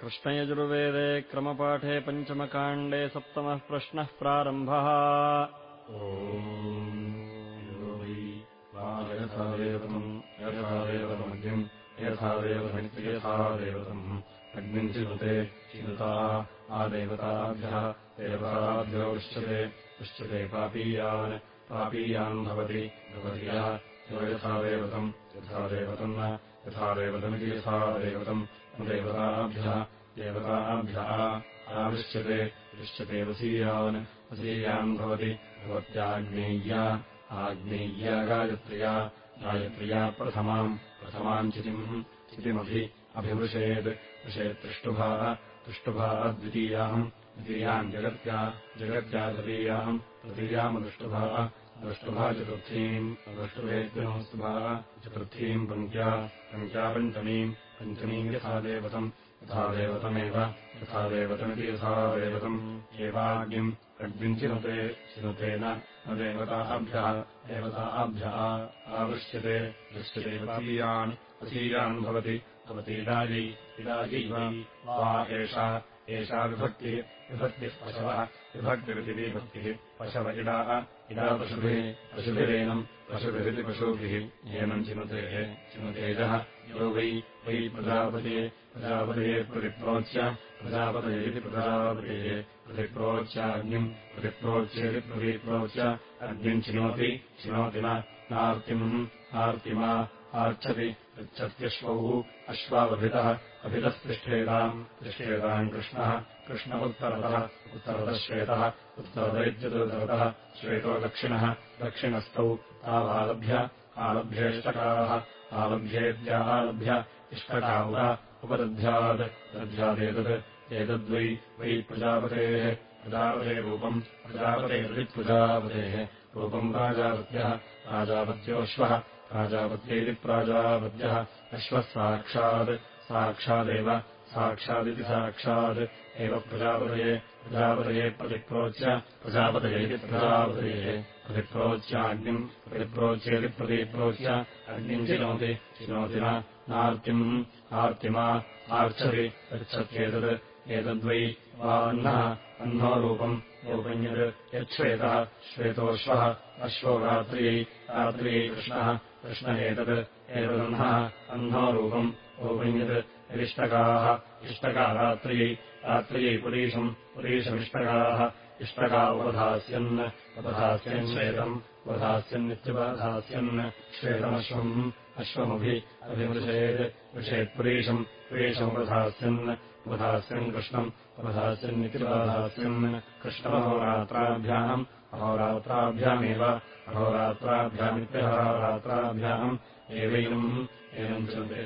कृष्णयजुर्वेदे क्रमपाठे पञ्चमकाण्डे सप्तमः प्रश्नः प्रारम्भः। देवतम् यथा देवतम् अग्निम् चिनुते चिनुता आदेवताभ्यः देवताभ्यो उच्यते उच्यते पापीयान् पापीयान् भवति भवति यः। यो यथा देवतम् यथा देवतम् न यथा देवतमिति यथा देवतम् देवताभ्यः देवताभ्यः आविश्यते दृश्यते वसीयान् वसीयान् भवति भवत्याग्नेय्या आग्नेय्या गायत्र्या गायत्र्या प्रथमाम् प्रथमाम् चितिम् चितिमभि अभिवृषेत् वृषेत्तृष्टुभा तुष्टुभा द्वितीयाम् द्वितीयाम् जगत्या जगत्या तृतीयाम् तृतीयामदुष्टुभा दृष्टुभा चतुर्थीम् अदृष्टुभेद्यनोस्तुभा चतुर्थीम् पङ्क्त्या पङ्क्त्या पञ्चमीम् पञ्चमीम् यथा देवतम् यथा देवतमेव यथा देवतमिति यथा देवतम्। एवाग्निम् अग्निम् चिनुते चिनुतेन न देवताभ्यः देवताभ्यः आवृश्यते दृश्यते वसीयान् वसीयान् भवति भवतीडायै एषा एषा विभक्तिः विभक्तिः पशवः विभक्तिरिति विभक्तिः पशव इडाः पशुभिः पशुभिरेनम् पशुभिरिति पशुभिः। एनम् चिनुतेः चिनुतेजः यो वै वै प्रजापते प्रजापतये प्रतिप्रोच्य प्रजापतयेति प्रजापतेः प्रतिप्रोच्याग्निम् प्रतिप्रोच्येति प्रतिप्रोच्य अग्निम् चिनोति चिनोति नार्तिम् आर्तिमा आर्च्छति पृच्छत्यश्वौ अश्वावभितः अभितः तिष्ठेताम् तिष्ठेताम् कृष्णः कृष्ण उत्तरतः उत्तरतः श्वेतः दक्षिणः दक्षिणस्थौ तावालभ्य आलभ्येष्टकाः आलभ्येत्यालभ्य इष्टकाव उपदध्यात् दध्यादेतत् एतद्वै वै प्रजापतेः प्रजापतेरूपम् प्रजापतेरुदिप्रजापतेः रूपम् राजावत्यः राजावत्योऽश्वः प्राजापत्यैति प्राजापत्यः अश्वः साक्षात् साक्षादेव साक्षादिति साक्षात् एव प्रजापतये प्रजापतये प्रतिप्रोच्य प्रजापतयेति प्रजापतयेः प्रतिप्रोच्याग्निम् प्रतिप्रोच्येति प्रतिप्रोच्य अग्निम् चिनोति चिनोति नार्तिम् आर्तिमा आर्च्छति गच्छत्येतत् एतद्वै वा अह्नः अह्नो रूपम् रूपम् यत् यच्छ्वेतः श्वेतोऽश्वः अश्वो रात्र्यै रात्र्यै कृष्णः कृष्ण एतत् एतदह्नः अह्नो रूपम् रूपम् यत् यदिष्टकाः इष्टका रात्र्यै रात्र्यै पुरीशम् पुरीशमिष्टकाः इष्टका उपधास्यन् उपधास्यन् श्वेतम् उपधास्यन्नित्युपधास्यन् श्वेतमश्वम् अश्वमभि अभिमृषेत् वृषेत्पुरीशम् पुरीशमुपधास्यन् उपधास्यन् कृष्णम् उपधास्यन्नित्युपधास्यन् कृष्णमहोरात्राभ्याम् अहोरात्राभ्यामेव अहोरात्राभ्यामित्यहोरात्राभ्याम् एवैनम् एनम् चलते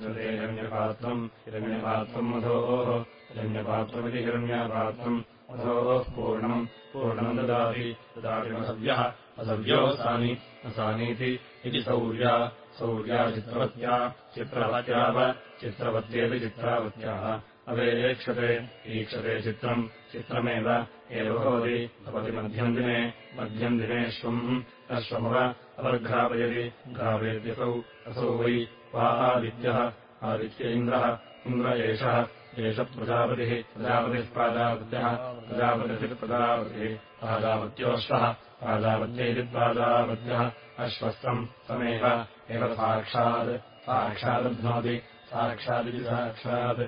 हिरण्यपात्रम् हिरण्यपात्रम् मधोः हिरण्यपात्रमिति हिरण्यपात्रम् मधोः पूर्णम् पूर्णम् ददाति ददाति असव्यः असव्योऽसानि असानीति इति सौर्या सौर्या चित्रवत्या चित्रवत्याव चित्रवत्येति चित्रावत्याः अवेक्षते ईक्षते चित्रम्। चित्रमेव एव भवति भवति मध्यम् दिने मध्यम् दिनेष्वम् अश्वमव अवर्घ्रापयति घ्रापयत्यसौ असौ वै वा आदित्यः। आदित्य इन्द्रः। इन्द्र एषः। एष प्रजापतिः। प्रजापतिः प्राजापत्यः। प्रजापतिः प्रजापतिः। प्राजापत्योऽश्वः। प्राजापत्यैति प्राजापत्यः। अश्वस्तम् तमेव। एव साक्षात्। साक्षादध्नोति साक्षादिति साक्षात्।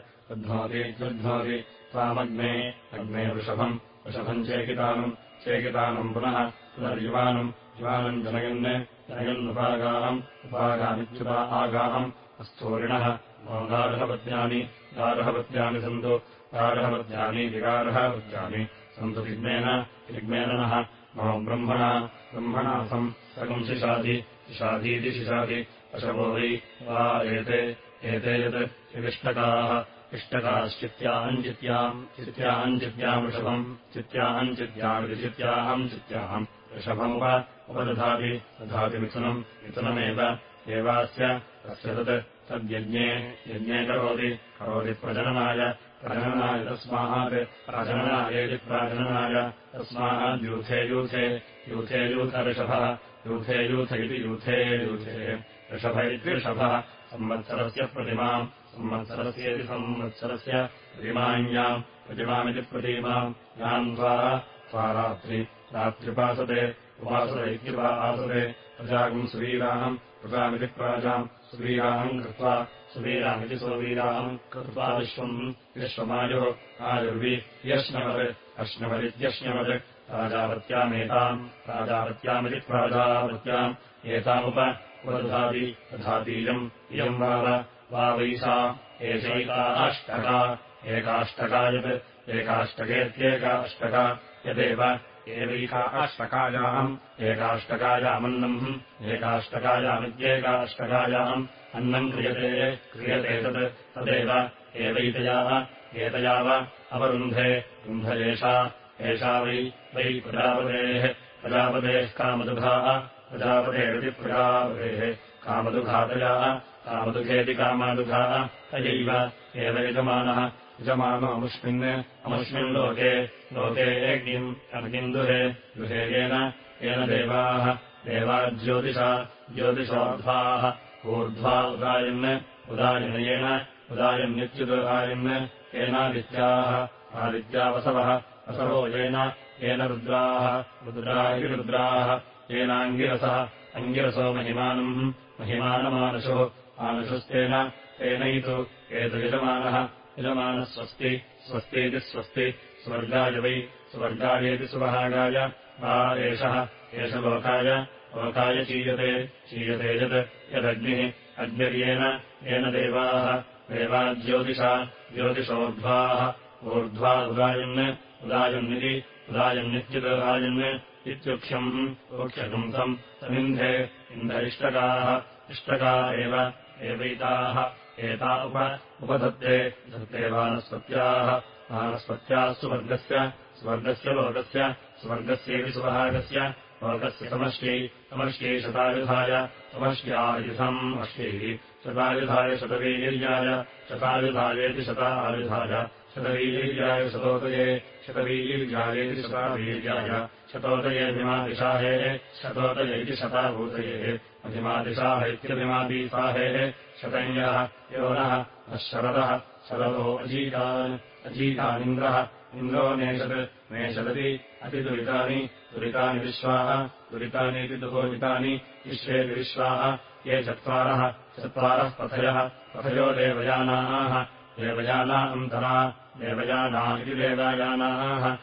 इत्युध्नोति त्वामग्ने अग्ने वृषभम्। वृषभम् चेकितानम्। चेकितानम् पुनः पुनर्युवानम् युवानम् जनयन् जनयन्नुपागाम् उपागामित्युपा आगामम् अस्थूरिणः गार्हपत्यानि। गार्हपत्यानि सन्तु। गार्हपत्यानि विगार्हपत्यानि। सन्तु विघ्नेन विघ्नेन नः मम ब्रह्मणा ब्रह्मणा सम् सकम् शिशाधि शिशाधीति शिशाधि वै वा एते एते यत् यदिष्टकाः इष्टकाश्चित्याम् चित्याम् चित्याम् चित्याम् वृषभम् चित्याम् चित्यामिति चित्याहम् चित्याहम् ऋषभमुप उपदधाति दधाति मिथुनम् मिथुनमेव। एवास्य तस्य तत् तद्यज्ञे यज्ञे करोति करोति प्रजननाय प्रजननाय तस्मात् प्रजननायेति प्राजननाय तस्माद्यूथे यूथे यूथे यूथ ऋषभः यूथे यूथ इति यूथे यूथे ऋषभ इति ऋषभः संवत्सरस्य प्रतिमाम् संवत्सरस्येति संवत्सरस्य प्रतिमान्याम् प्रतिमामिति प्रतीमाम् याम् द्वारा त्वा रात्रि रात्र्युपासते उपासत इत्युपा आसते प्रजागम् सुवीराम् प्रजामिति प्राजाम् सुवीराम् कृत्वा सुवीरामिति सुवीराम् कृत्वा विश्वम् विश्वमायुः आयुर्वि यश्नवत् अश्नवदित्यश्नवत् प्राजावत्यामेताम् प्राजावत्यामिति प्राजावत्याम् एतामुप उपदधाति तथातीयम् इयम् वाव वावैषा एषैका अष्टका एकाष्टका यत् एकाष्टकेत्येकाष्टका यदेव एवैका अष्टकायाम् एकाष्टकायामन्नम् एकाष्टकायामित्येकाष्टकायाम् अन्नम् क्रियते क्रियते तत् तदेव एवैतयाः एतयाव अवरुन्धे रुन्ध एषा एषा वै वै प्रजापतेः प्रजापतेः कामदुघाः प्रजापतेरिति प्रजापतेः कामदुघातयाः कामदुघेति कामादुघाः तयैव एव यजमानः यजमानो अमुष्मिन् अमुष्मिन् लोके लोके यज्ञिम् अग्निम् दुहे दुहे येन येन देवाः देवाज्योतिषा ज्योतिषोऽध्वाः ऊर्ध्वा उदायन् उदायनयेन उदायन्नित्युदायन् येनादित्याः आदित्यावसवः असवो येन येन रुद्राः रुद्रा इति रुद्राः येनाङ्गिरसः अङ्गिरसो महिमानम् महिमानमानुषुः आनुषुस्तेन तेनैतु एतु यजमानः यजमानः स्वस्ति स्वस्तीति स्वस्ति स्वर्गाय वै स्वर्गायेति सुवहागाय वा एषः एष लोकाय लोकाय चीयते चीयते यत् यदग्निः अग्निर्येन येन देवाः देवाज्योतिषा ज्योतिषोर्ध्वाः ऊर्ध्वा उदायन् उदायन्निति उदायन्नित्युदायन् इत्युक्ष्यम् वोक्ष्यपुंसम् तमिन्धे इन्ध इष्टकाः एव एवैताः एता उप उपधत्ते धत्ते वानस्पत्याः वानस्पत्याः सुवर्गस्य स्वर्गस्य लोकस्य स्वर्गस्येति सुभागस्य लोकस्य समष्ट्यै समष्ट्यै शतायुधाय समष्ट्यायुधम् अष्ट्यैः शतायुधाय शतवीर्याय शतायुधायेति शता आयुधाय शतवीर्याय शतोदये शतवीर्यायेति शतावीर्याय शतोदये अभिमादिशाहेः शतोदय इति शताभूतयेः। अभिमादिशाह इत्यभिमादिसाहेः शतञ्जः योनः अशरदः शरदो अजीतान् अजीतानिन्द्रः इन्द्रो नेषत् नेषदति अतिदुरितानि दुरितानि विश्वाः दुरितानीति दुहोदितानि विश्वेति विश्वाः ये चत्वारः चत्वारः पथयः पथयो देवयानाः देवयाना अन्तरा देवयाना इति देवयानाः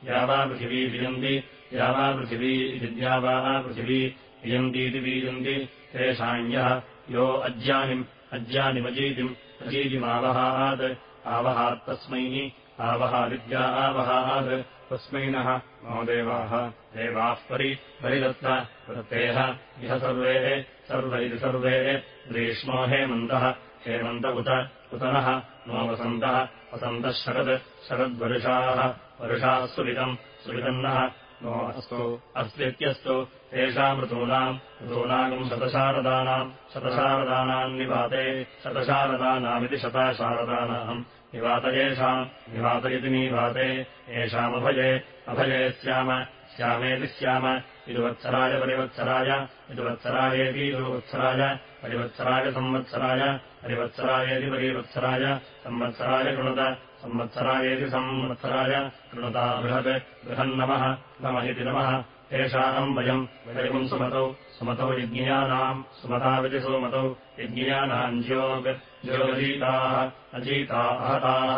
अन्तराद्यावापृथिवी द्यावापृथिवी वियन्ति द्यावापृथिवी इति द्यावापृथिवी वियन्तीति बीयन्ति तेषाञ्यः यो अज्यानिम् अज्यानिमजीतिम् अजीतिमावहात्। आवहात् तस्मै आवहादिद्या आवहात्। तस्मै नः मम देवाः। देवाः परि परिदत्त प्रत्ययः इह सर्वे सर्व इति सर्वे। ग्रीष्मो हेमन्तः हेमन्त उत उतनः नो वसन्तः वसन्तः शरद् शरद्वर्षाः वर्षाः सुवितम् सुवितन्नः नो अस्तु अस्तीत्यस्तु तेषाम् ऋतूनाम् ऋतूनागम् शतशारदानाम् शतशारदानाम् निवाते शतशारदानामिति शताशारदानाम्। निवात येषाम् निवात इति निवाते येषामभये अभये स्याम स्यामेति स्याम इरुवत्सराय परिवत्सराय इरुवत्सरायेति इरुवत्सराय परिवत्सराय संवत्सराय परिवत्सरायेति परिवत्सराय संवत्सराय कृणुत संवत्सरायेति संवत्सराय कृणुता बृहत् बृहन्नमः नमहिति नमः। तेषाम् वयम् वयम् सुमतौ सुमतौ यज्ञियानाम् सुमताविति सुमतौ यज्ञियानाम् ज्योग् ज्योगजीताः अजीता अहताः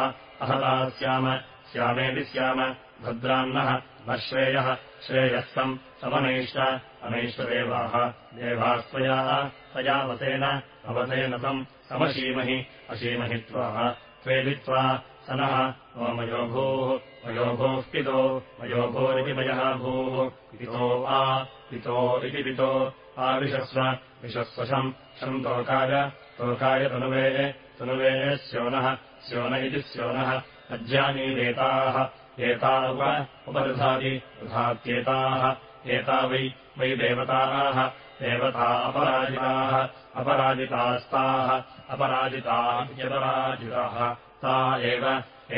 अहताः स्याम स्यामेति स्याम भद्रान्नः नश्रेयः श्रेयः सम् समनैष्ट अनैष्टदेवाः देवाः स्वयाः तया वसेन अवसेन तम् समशीमहि अशीमहि त्वाः त्वेदित्वा स नः मम मयोभूः पितो मयोभोरिति मयः भूः। पितो आ पितो इति पितो आविशस्व विशस्वशम् शम् तोकाय तोकाय तनुवे तनुवे स्योनः स्योन इति स्योनः। अज्यानीवेताः एता उप उपदधाति दधात्येताः। एता वै वै देवताः देवता अपराजिताः अपराजितास्ताः अपराजिता इत्यपराजिताः ता एव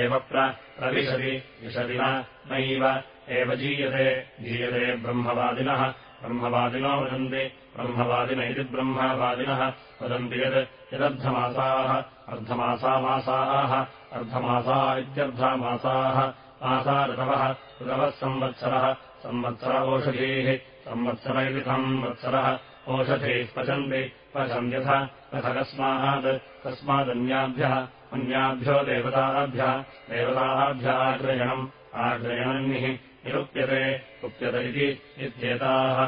एव प्रविशति विशति नैव एव जीयते जीयते ब्रह्मवादिनः ब्रह्मवादिनो वदन्ति ब्रह्मवादिन इति ब्रह्मवादिनः वदन्ति यत् यदर्धमासाः अर्धमासामासाः अर्धमासा इत्यर्धमासाः मासा ऋतवः ऋतवः संवत्सरः संवत्सर ओषधीः संवत्सर इति संवत्सरः ओषधीः पचन्ति पचन्त्यथ तथ कस्मात् कस्मादन्याभ्यः अन्याभ्यो देवताभ्यः देवताभ्यः आग्रयणम् आग्रयणन्निः निरुप्यते रुप्यत इति इत्येताः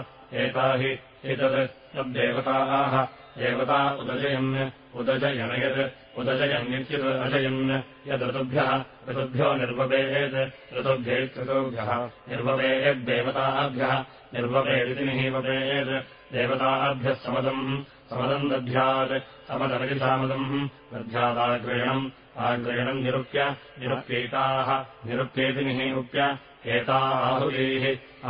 एता हि एतत् तद्देवताः देवता उदजयन् उदजयन यत् उदजयन्नित्युत् अजयन् यदृतुभ्यः ऋतुभ्यो निर्वपेत् ऋतुभ्यैकृतुभ्यः निर्वपेयद्देवताभ्यः निर्वपेदिति निहीवपेत् देवताभ्यः समदम् समदम् दध्यात् समदमिति सामदम् दध्यादाग्रयणम् आग्रयणम् निरुप्य निरुप्यैताः निरुप्येति निहीरूप्य एता आहुतीः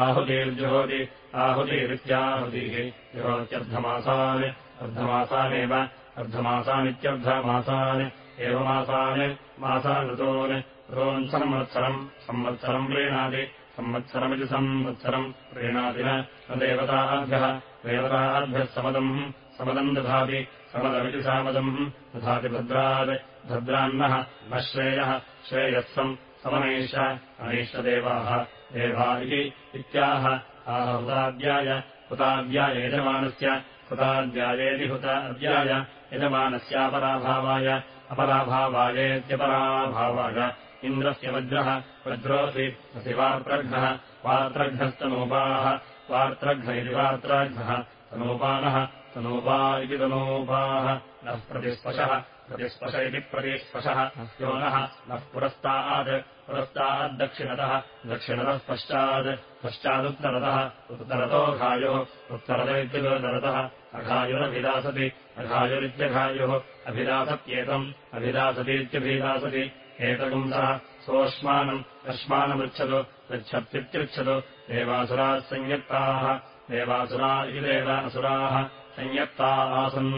आहुतिर्जुहोति आहुतिरित्याहुतिः जुहोत्यर्धमासान् अर्धमासानेव अर्धमासानित्यर्धमासान् एव मासान् मासान् ऋतोन् ऋतोन् संवत्सरम् संवत्सरम् प्रीणाति संवत्सरमिति संवत्सरम् प्रीणाति न देवताभ्यः देवताभ्यः समदम् समदम् दधाति समदमिति सामदम्। दधाति भद्रात् भद्रान्नः न श्रेयः श्रेयःसम् समनैष अनैष्टदेवाः देवा। इति इत्याह। आह हुताद्याय यजमानस्य हुताद्यायेति हुत अद्याय यजमानस्यापराभावाय अपराभावायेत्यपराभावाय। इन्द्रस्य वज्रः वज्रोऽसि असि वार्त्रघ्नः वार्त्रघ्नस्तनूपाः वार्त्रघ्न इति वार्त्राघ्नः तनूपानः तनूपा इति तनूपाः नः प्रतिस्पशः प्रतिस्पश इति प्रतिस्पशः नः। नः पुरस्तात्। पुरस्ताद्दक्षिणतः। दक्षिणतः पश्चात्। पश्चादुत्तरतः। उत्तरतो घायुः। उत्तरत इत्युत्तरतः अघायुरभिदासति। अघायुरित्यघायुः। अभिदासत्येतम्। अभिदासतीत्यभिदासति एतगुंसः। सोऽश्मानम्। अश्मानमृच्छतु पृच्छत्युत्युच्छतु देवासुराः संयत्ताः देवासुरा इति देवासुराः संयत्ता आसन्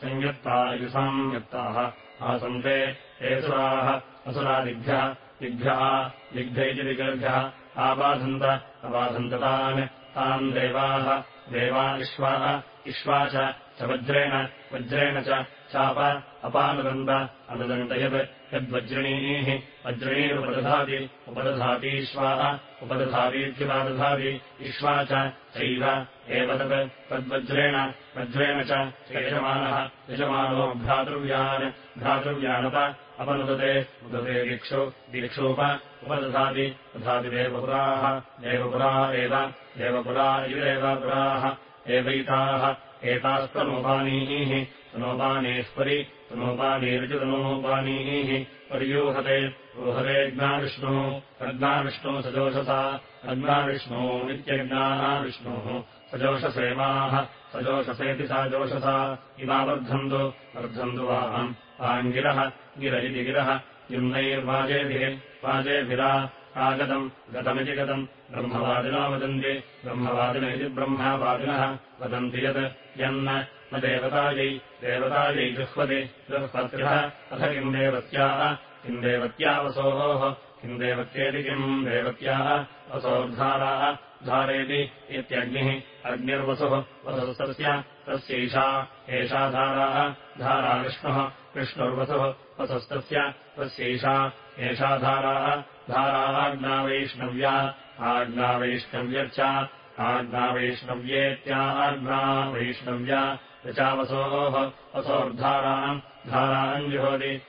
संयत्ता इति संयत्ताः आसन्ते हे सुराः असुरादिभ्यः दिग्भ्यः इति दिग्भ्यः आबाधन्त अबाधन्त तान् देवाः देवा इश्वाः इश्वा च वज्रेण वज्रेण च चाप अपानुदन्त अनुदन्त यत् यद्वज्रणीः वज्रणीरुपदधाति उपदधातीश्वाः उपदधातीत्युपादधाति इश्वा चैव एव तत् तद्वज्रेण वज्रेण च यजमानः यजमानो भ्रातृव्यान् भ्रातृव्यानुप अपनुदते उदते दिक्षु दिक्षोप उपदधाति दधाति देवपुराः देवपुरा एव देवपुरा इति देवपुराः एवैताः एतास्तनोपानीः तनोपानीः परि तनोपानीरुचितनोपानीः पर्यूहते ऊहतेऽज्ञाविष्णुः अज्ञाविष्णुः सजोषसा अज्ञाविष्णुः नित्यज्ञाः विष्णुः सजोषसेवाः सजोषसेति सा जोषसा इमा वर्धन्तु वाम् आङ्गिरः गिर इति गिरः युम्नैर्वाजेभिः वाजेभिरा आगतम् गतमिति गतम् ब्रह्मवादिनो वदन्ति ब्रह्मवादिन इति ब्रह्मवादिनः वदन्ति यत् यन्न न देवतायै जुह्वति जुह्वत्रिः अथ किम् देवत्याः? किम् देवत्यावसोः किम् देवत्याः? वसोर्धाराः धारेति इत्यग्निः अग्निर्वसुः वसुस्तस्य तस्यैषा एषा धाराः धारा विष्णुः विष्णुर्वसुः वसुस्तस्य तस्यैषा एषा धाराः धाराग्नावैष्णव्या आज्ञावैष्णव्यर्च आज्ञावैष्णव्येत्याज्ञावैष्णव्या यचावसोः वसोर्धाराम् धाराम् जुहोति।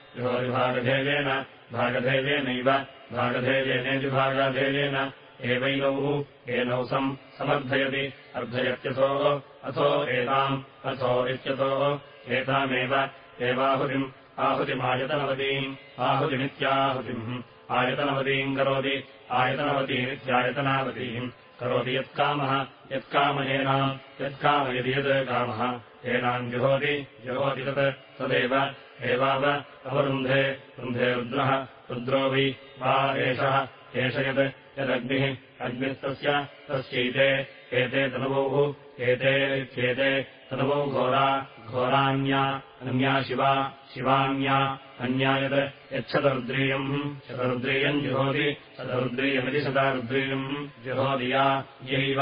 भागधेयेन भागधेयेनैव भागधेयेनेति भागधेयेन। एवैनौ एनौ सम् समर्थयति। अर्धयत्यथोः अथो एताम् अथो इत्यथोः। एतामेव एवाहुतिम् आहुतिमायतनवतीम् आहुतिमित्याहुतिम्। आयतनवतीम् करोति आयतनवतीमित्यायतनावतीम्। करोति यत्कामः यत्कामयेनाम् यत्काम यदि यत् कामः एनाम् जुहोति जुहोति तत् तदेव। एवाव अवरुन्धे रुन्धे रुद्रः रुद्रो वै वा एषः एष यत् यदग्निः अग्निस्तस्य तस्यैते एते तनवोः एते इत्येते तनवो घोरा घोरान्या अन्या शिवा शिवान्या अन्या यत् यच्छतरुद्रीयम् शतरुद्रीयम् जुहोति शतरुद्रीयमिति शतरुद्रीयम् जुहोदिया यैव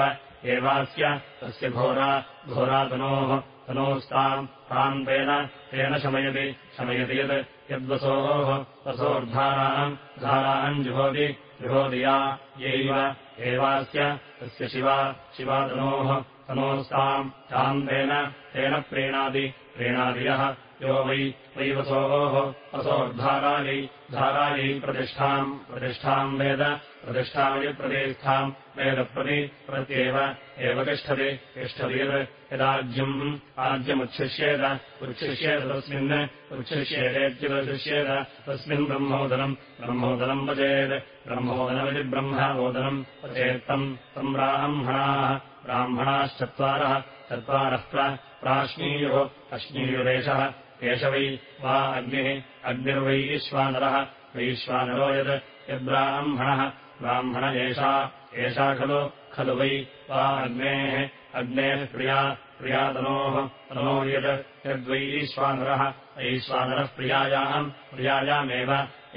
एवास्य तस्य घोरा घोरातनोः तनोस्ताम् ताम् तेन तेन शमयति शमयति यत् यद्वसोः वसोर्धाराम् धाराम् जुहोति जुहोदिया यैव एवास्य तस्य शिवा शिवातनोः तनोस्ताम् ताम् तेन तेन प्रीणादि प्रीणादियः यो वै वै वसोः वसोर्धारायै धारायै प्रतिष्ठाम् प्रतिष्ठाम् वेद प्रतिष्ठायै प्रतिष्ठाम् वेदप्रति प्रत्येव एव तिष्ठति तिष्ठति यत् यदाज्यम् आज्यमुच्छिष्येत उच्छिष्येत तस्मिन् उच्छिष्येतेत्युदशिष्येत तस्मिन् ब्रह्मोदनम् ब्रह्मोदनम् वचेत् ब्रह्मोदनमिति ब्रह्मोदनम् वचेत्तम् तम् ब्राह्मणाः ब्राह्मणाश्चत्वारः चत्वारः प्राश्नीयुः अश्नीयुरेषः एष वै अग्निः अग्निर्वै ईश्वानरः वैश्वानरो यत् यद्ब्राह्मणः ब्राह्मण एषा एषा खलु खलु वै वा अग्नेः अग्नेः प्रिया प्रियातनोः तनो यत् यद्वै ईश्वानरः ऐश्वानरः प्रियायाम् प्रियायामेव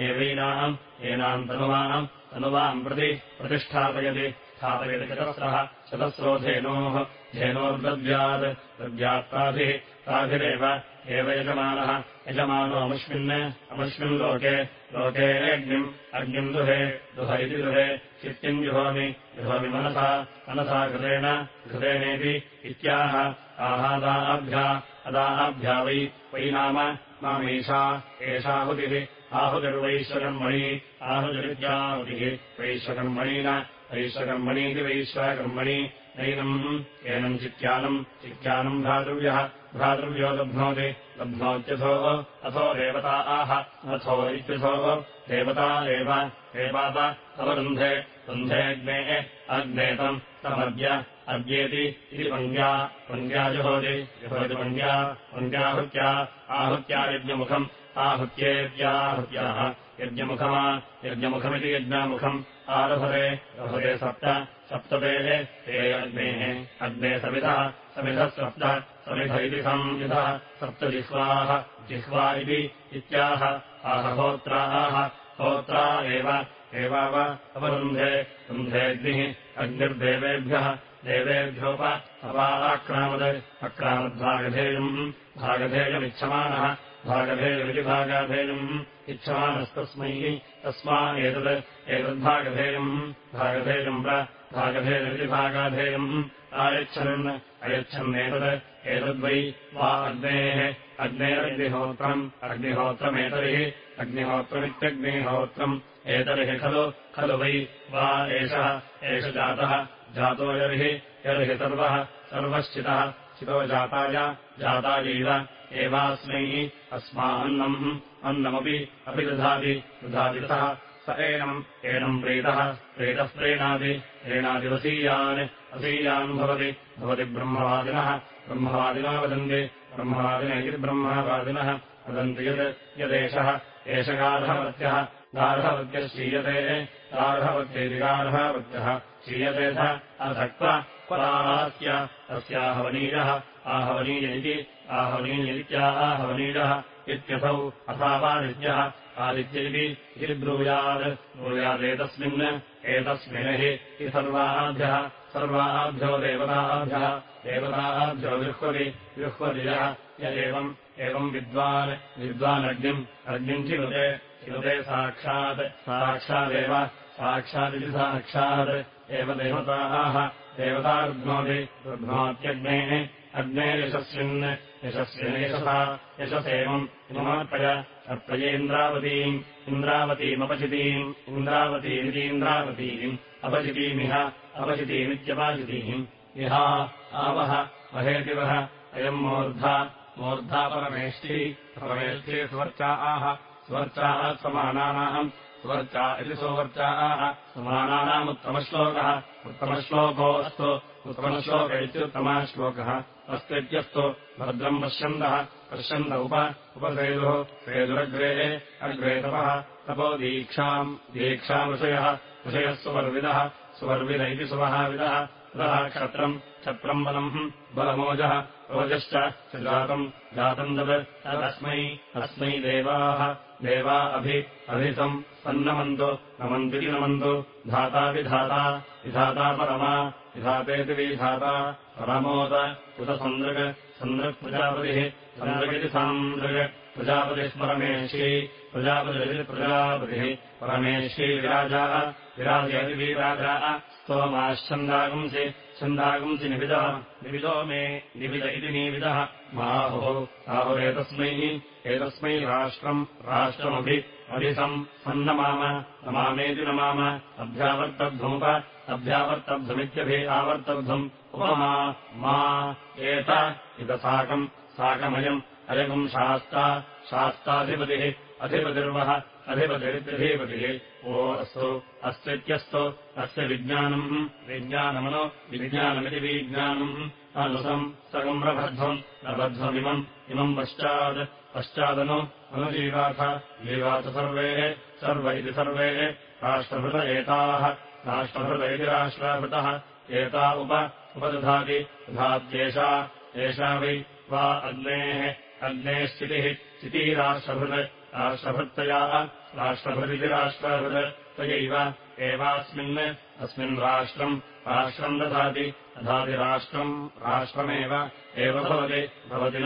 एवैनाम् एनाम् तनुवाम् तनुवाम् प्रति प्रतिष्ठापयति स्थापयति चतस्रः चतस्रो धेनोः धेनोर्दद्यात् दद्यात्ताभिः ताभिरेव एव यजमानः। यजमानो अमुष्मिन् अमुष्मिन् लोके। लोके अग्निम् दुहे। दुह इति दुहे। चित्तिम् जुहोमि। जुहोमि मनसा। मनसा घृतेन घृतेनेति इत्याह। आहादाभ्या अदाभ्या वै वै नाम। मामीषा। एषाहुतिः आहुतिर्वैश्वकर्मणि आहुतिरित्याहुतिः वैश्वकर्मणीन वैश्वकर्मणीति वैश्वकर्मणि। नैनम् एनम् चित्यानम्। चित्यानम् भ्रातृव्यः। भ्रातृव्यो लब्नोति लब्नोत्यथो अथो देवता आह। अथो इत्यथोः देवता एव। एवाप तवरुन्धे। रुन्धे अग्नेः। अग्नेतम् तमद्य। अद्येति इति पङ्क्या पङ्क्या जुहोति। जुहोति पङ्क्या पङ्क्याहुत्या आहत्या यज्ञमुखम्। आहत्येत्याहुत्याः यज्ञमुखमा यज्ञमुखमिति यज्ञामुखम् आरभते रभते सप्त सप्ततेः ते अग्नेः अग्ने समिधः समिधः सप्त समिध इति संविधः सप्तजिह्वाः जिह्वा इति इत्याह आह होत्राः एव अपरुन्धे रुन्धेऽग्निः अग्निर्देवेभ्यः देवेभ्योप अपाक्रामद् अक्रामद्भागधेयम् भागधेयमिच्छमानः भागधेयमिति भागाधेयम् इच्छमानस्तस्मै तस्मा एतत् एतद्भागधेयम् भागधेयम् भागधेयमिति भागाधेयम् आयच्छन् अयच्छन्नेतत् एतद्वै वा अग्नेः अग्नेरग्निहोत्रम् अग्निहोत्रमेतर्हि अग्निहोत्रमित्यग्निहोत्रम् एतर्हि खलु खलु वै वा एषः एष जातः जातो यर्हि यर्हि सर्वः सर्वश्चितः चितो जाताय जातायैव एवास्मै अस्मान्नम् अन्नमपि अपि दधाति ततः स एनम् एनम् प्रीतः प्रीणाति प्रीणादिवसीयान् असीयान् भवति भवति ब्रह्मवादिनः ब्रह्मवादिना वदन्ति ब्रह्मवादिन इति ब्रह्मवादिनः वदन्ति यत् यदेषः एष गार्हवत्यः गार्हवत्यः श्रीयते गार्हवत्येति गार्हवत्यः श्रीयतेथ अथक्व क्वरास्य तस्याहवनीयः आहवनीय इति आहवनीयदित्या आहवनीयः इत्यसौ अथावादित्यः आदित्य इति ब्रूयात् ब्रूयादेतस्मिन् एतस्मिन् हि सर्वाभ्यः सर्वाभ्यो देवताभ्यः देवताभ्यो विह्वति विह्वतिजः य एवम् एवम् विद्वान् विद्वानग्निम् अग्निम् चिनुते चिनुते साक्षात् साक्षादेव साक्षादिति साक्षात् एव देवताः देवता रुग्नोति रुग्नोत्यग्नेः अग्ने यशस्विन् यशस्विनेशसा यशसेवम् इममर्पय अर्पयेन्द्रावतीम् इन्द्रावतीमपचितीम् इन्द्रावतीमितीन्द्रावतीम् अपचितीमिह अपचितीमित्यपाचितीम् इहा आवह महेतिवः अयम् मूर्धा मूर्धा परमेष्ठी परमेष्ठी स्वर्चा आह स्वर्चाः समानानाम् स्वर्चा इति सुवर्चाः समानानामुत्तमश्लोकः उत्तमश्लोको अस्तु उत्तमश्लोक इत्युत्तमः श्लोकः अस्तीत्यस्तु भद्रम् पश्यन्तः पश्यन्त उप उपसेदुः सेदुरग्रे अग्रे तपः तपो दीक्षाम् दीक्षाविषयः विषयः सुवर्विदः सुवर्विद इति सुवहाविदः ततः क्षत्रम् क्षत्रम् बलम् बलमोजः ओजश्च च जातम् जातम् तत् तदस्मै अस्मै देवाः देवा अभि अभिसम् सन्नमन्तु नमन्त्विति नमन्तु। धाता विधाता विधाता परमा विधातेति विधाता परमोद उत सन्दृग् सन्दृक्प्रजापतिः सन्दृगिति सान्दृग् प्रजापतिः परमेशी प्रजापतिरिति प्रजापतिः परमेशी विराजा विराजयति विराजाः स्तोमाश्छन्दागुंसि छन्दागुंसि निविदः निविदो मे निविद इति निविदः माहुः। आहुरेतस्मै एतस्मै राष्ट्रम् राष्ट्रमभि अभिसम् सन्नमाम नमामेति नमाम अभ्यावर्तध्वमुप अभ्यावर्तध्वमित्यभि आवर्तध्वम् उपमा मा एत इत साकम् साकमयम् अयगम् शास्ता शास्ताधिपतिः अधिपतिर्वः अधिपतिरित्यधिपतिः। ओ अस्तु अस्त्वित्यस्तु अस्य विज्ञानम् विज्ञानमनु विज्ञानमिति विज्ञानम् अनुसम् सकम् प्रबध्वम् प्रबध्वमिमम् इमम् पश्चात् पश्चादनु अनुजीवाथ जीवाथ सर्वे सर्व राष्ट्रभृत एताः राष्ट्रभृत इति राष्ट्राभृतः एता उप उपदधाति दधात्येषा एषा वै वा अग्नेः अग्नेः स्थितिः स्थितिः राष्ट्रभृत् राष्ट्रभृत्तया राष्ट्रभृदिति राष्ट्रभृत् त्वयैव एवास्मिन् अस्मिन् राष्ट्रम् राष्ट्रम् दधाति दधाति राष्ट्रम् राष्ट्रमेव एव भवति भवति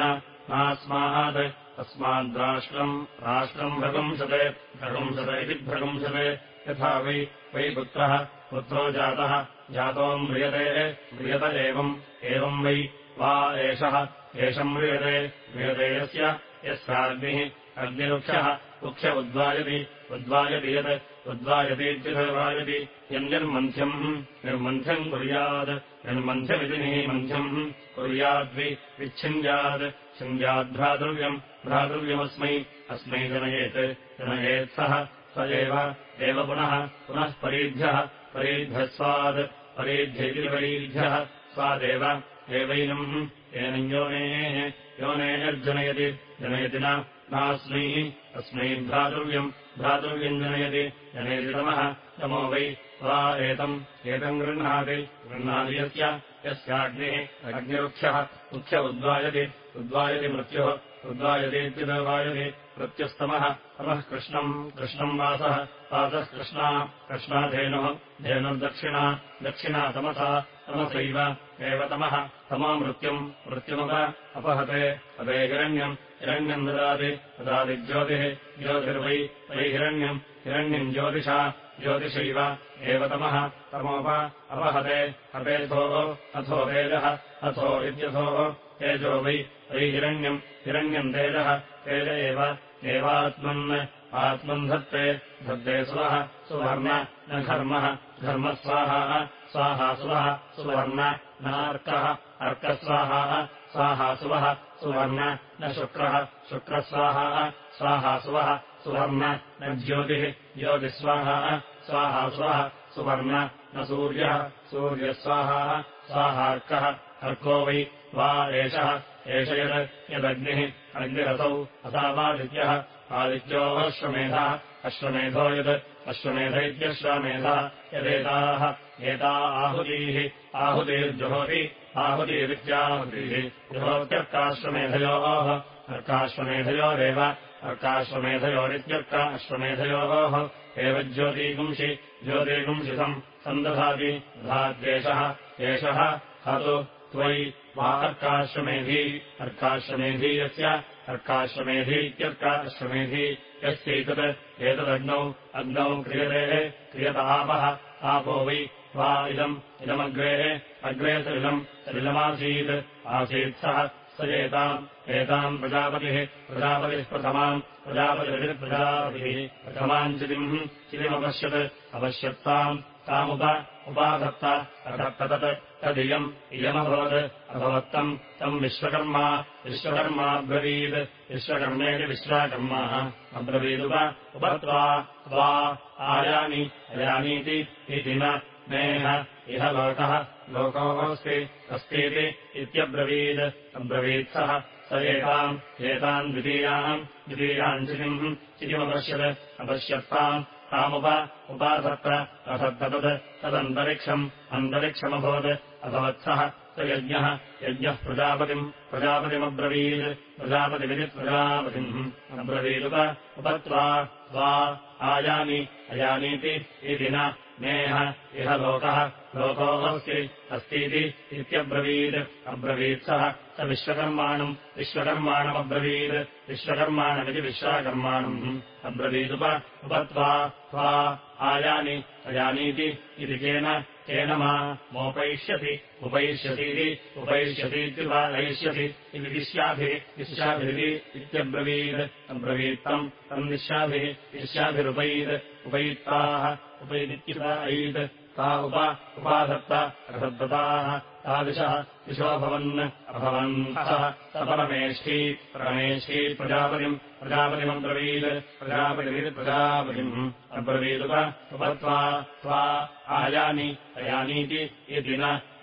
नास्मात् अस्माद्राष्ट्रम् राष्ट्रम् भ्रगुंसते भ्रगुंसत इति भ्रगुंसते। यथा वै वै पुत्रः पुत्रो जातः जातो म्रियते म्रियत एवम् एवम् वै वा एषः एषम् म्रियते म्रियते यस्य यस्याग्निः अग्निरुक्षः वृक्ष उद्वायति उद्वायति यत् उद्वायतीत्युद्वायति यन्निर्मन्थ्यम् निर्मन्थ्यम्। कुर्यात् निर्मन्थ्यमिति निमन्थ्यम् कुर्याद्वि विच्छिन्द्यात् छिन्द्याद्भ्रातृव्यम्। भ्रातृव्यमस्मै। अस्मै जनयेत्। जनयेत् सः। स एव। एव पुनः। पुनः परीभ्यः। परीभ्यः स्वाद् परीभ्यैति परीभ्यः। स्वादेव। एवैनम्। एनम् योनेः। योनेर्जनयति जनयति नास्मै अस्मै भ्रातृव्यम् भ्रातृव्यम् जनयति जनयति तमः तमो वै वा एतम् एतम् गृह्णाति गृह्णाति यस्य यस्याग्निः अग्निरुक्षः मुख्य उद्वायति उद्वायति मृत्युः उद्वायतीत्युद्वायति मृत्युस्तमः तमः कृष्णम् कृष्णम् वासः वासः कृष्णा कृष्णाधेनुः धेनुर्दक्षिणा दक्षिणा तमसा तमसैव एव तमः तमो मृत्युम् मृत्युमुप अपहते अदे हिरण्यम् हिरण्यम् ददाति ददाति ज्योतिः ज्योतिर्वै वै हिरण्यम् हिरण्यम् ज्योतिषा ज्योतिषैव एव तमः तमोप अपहते हतेथोः अथो तेजः अथो इत्यथोः तेजो वै वै हिरण्यम् हिरण्यम् तेजः तेज एव एवात्मन् आत्मन् धत्ते धत्ते सुवः सुवर्ण न घर्मः घर्मः स्वाहा स्वाहा सुवः सुवर्ण नार्कः अर्कस्वाहा स्वाहा सुवः सुवर्ण न शुक्रः शुक्रस्वाहा स्वाहा सुवः सुवर्ण न ज्योतिः ज्योतिस्वाहा स्वाहा स्वः सुवर्ण न सूर्यः सूर्यस्वाहा स्वाहार्कः अर्को वै वा एषः एष यत् यदग्निः अग्निरसौ असावादित्यः आदित्योऽश्वमेधः अश्वमेधो यत् अश्वमेध इत्यश्वमेधः यदेताः एता आहुतीः आहुतिर्जुहोति जुहोत्यर्काश्वमेधयोः अर्काश्वमेधयोरेव। अर्काश्वमेधयोरित्यर्का अश्वमेधयोः एव ज्योतीगुंसि ज्योतिगुंसिसम् सन्दधाति। दधाद्येषः एषः हतु त्वयि। वा अर्काश्वमेधी। अर्काश्वमेधी यस्य। अर्काश्वमेधी इत्यर्काश्वमेधी यस्यैतत्। एतदग्नौ अग्नौ क्रियते। क्रियत आपः आपो वै वा इदम् इदमग्रेः अग्रे सलिलम् सलिलमासीत्। आसीत् सः स एताम् एताम् प्रजापतिः प्रजापतिः प्रथमाम् प्रजापतिप्रजापतिः प्रथमाम् चितिम् चितिमपश्यत् अपश्यत्ताम् तामुप उपाधत्त अधत्ततत् तदियम् इयमभवत् अभवत्तम्। तम् विश्वकर्मा विश्वकर्माब्रवीत् विश्वकर्मेति विश्वाकर्मा। अब्रवीदुप उपत्वा त्वा आयामि अयामीति इति न इह लोकः लोकोऽस्ति अस्तीति इत्यब्रवीत् अब्रवीत् सः। एताम् एताम् द्वितीयाम् द्वितीयाम् चितिम् चितिमपश्यत् अपश्यत्ताम् तामुप उपाधत्त अधत्ततत् तदन्तरिक्षम् अन्तरिक्षमभवत्। अभवत्सः स। यज्ञः यज्ञः प्रजापतिम् प्रजापतिमब्रवीत् प्रजापतिमिति प्रजापतिम्। अब्रवीदुप उपत्वा त्वा आयामि अयामीति इति न नेह इह लोकः लोकोऽस्ति अस्तीति इत्यब्रवीत्। अब्रवीत् सः स विश्वकर्माणम् विश्वकर्माणमब्रवीत्। विश्वकर्माणमिति विश्वाकर्माणम्। अब्रवीदुप उपत्वा त्वा आयामि अयामीति इति केन केन मा मोपैष्यति उपैष्यतीति उपैष्यतीत्युपैष्यति इति विश्याभिः विश्याभिरिति इत्यब्रवीत्। अब्रवीत्तम् तम् विश्याभिः विश्याभिरुपैत् उपैत्ताः उपैदित्युपैत् ता उप उपाधत्त रसद्दताः। तादृशः दिशोऽभवन् अभवन्। सः स परमेष्ठी परमेष्ठी प्रजापतिम् प्रजापतिमब्रवीत् प्रजापतिमिति प्रजापतिम्। अब्रवीदुप त्वा आयामि अयामीति इति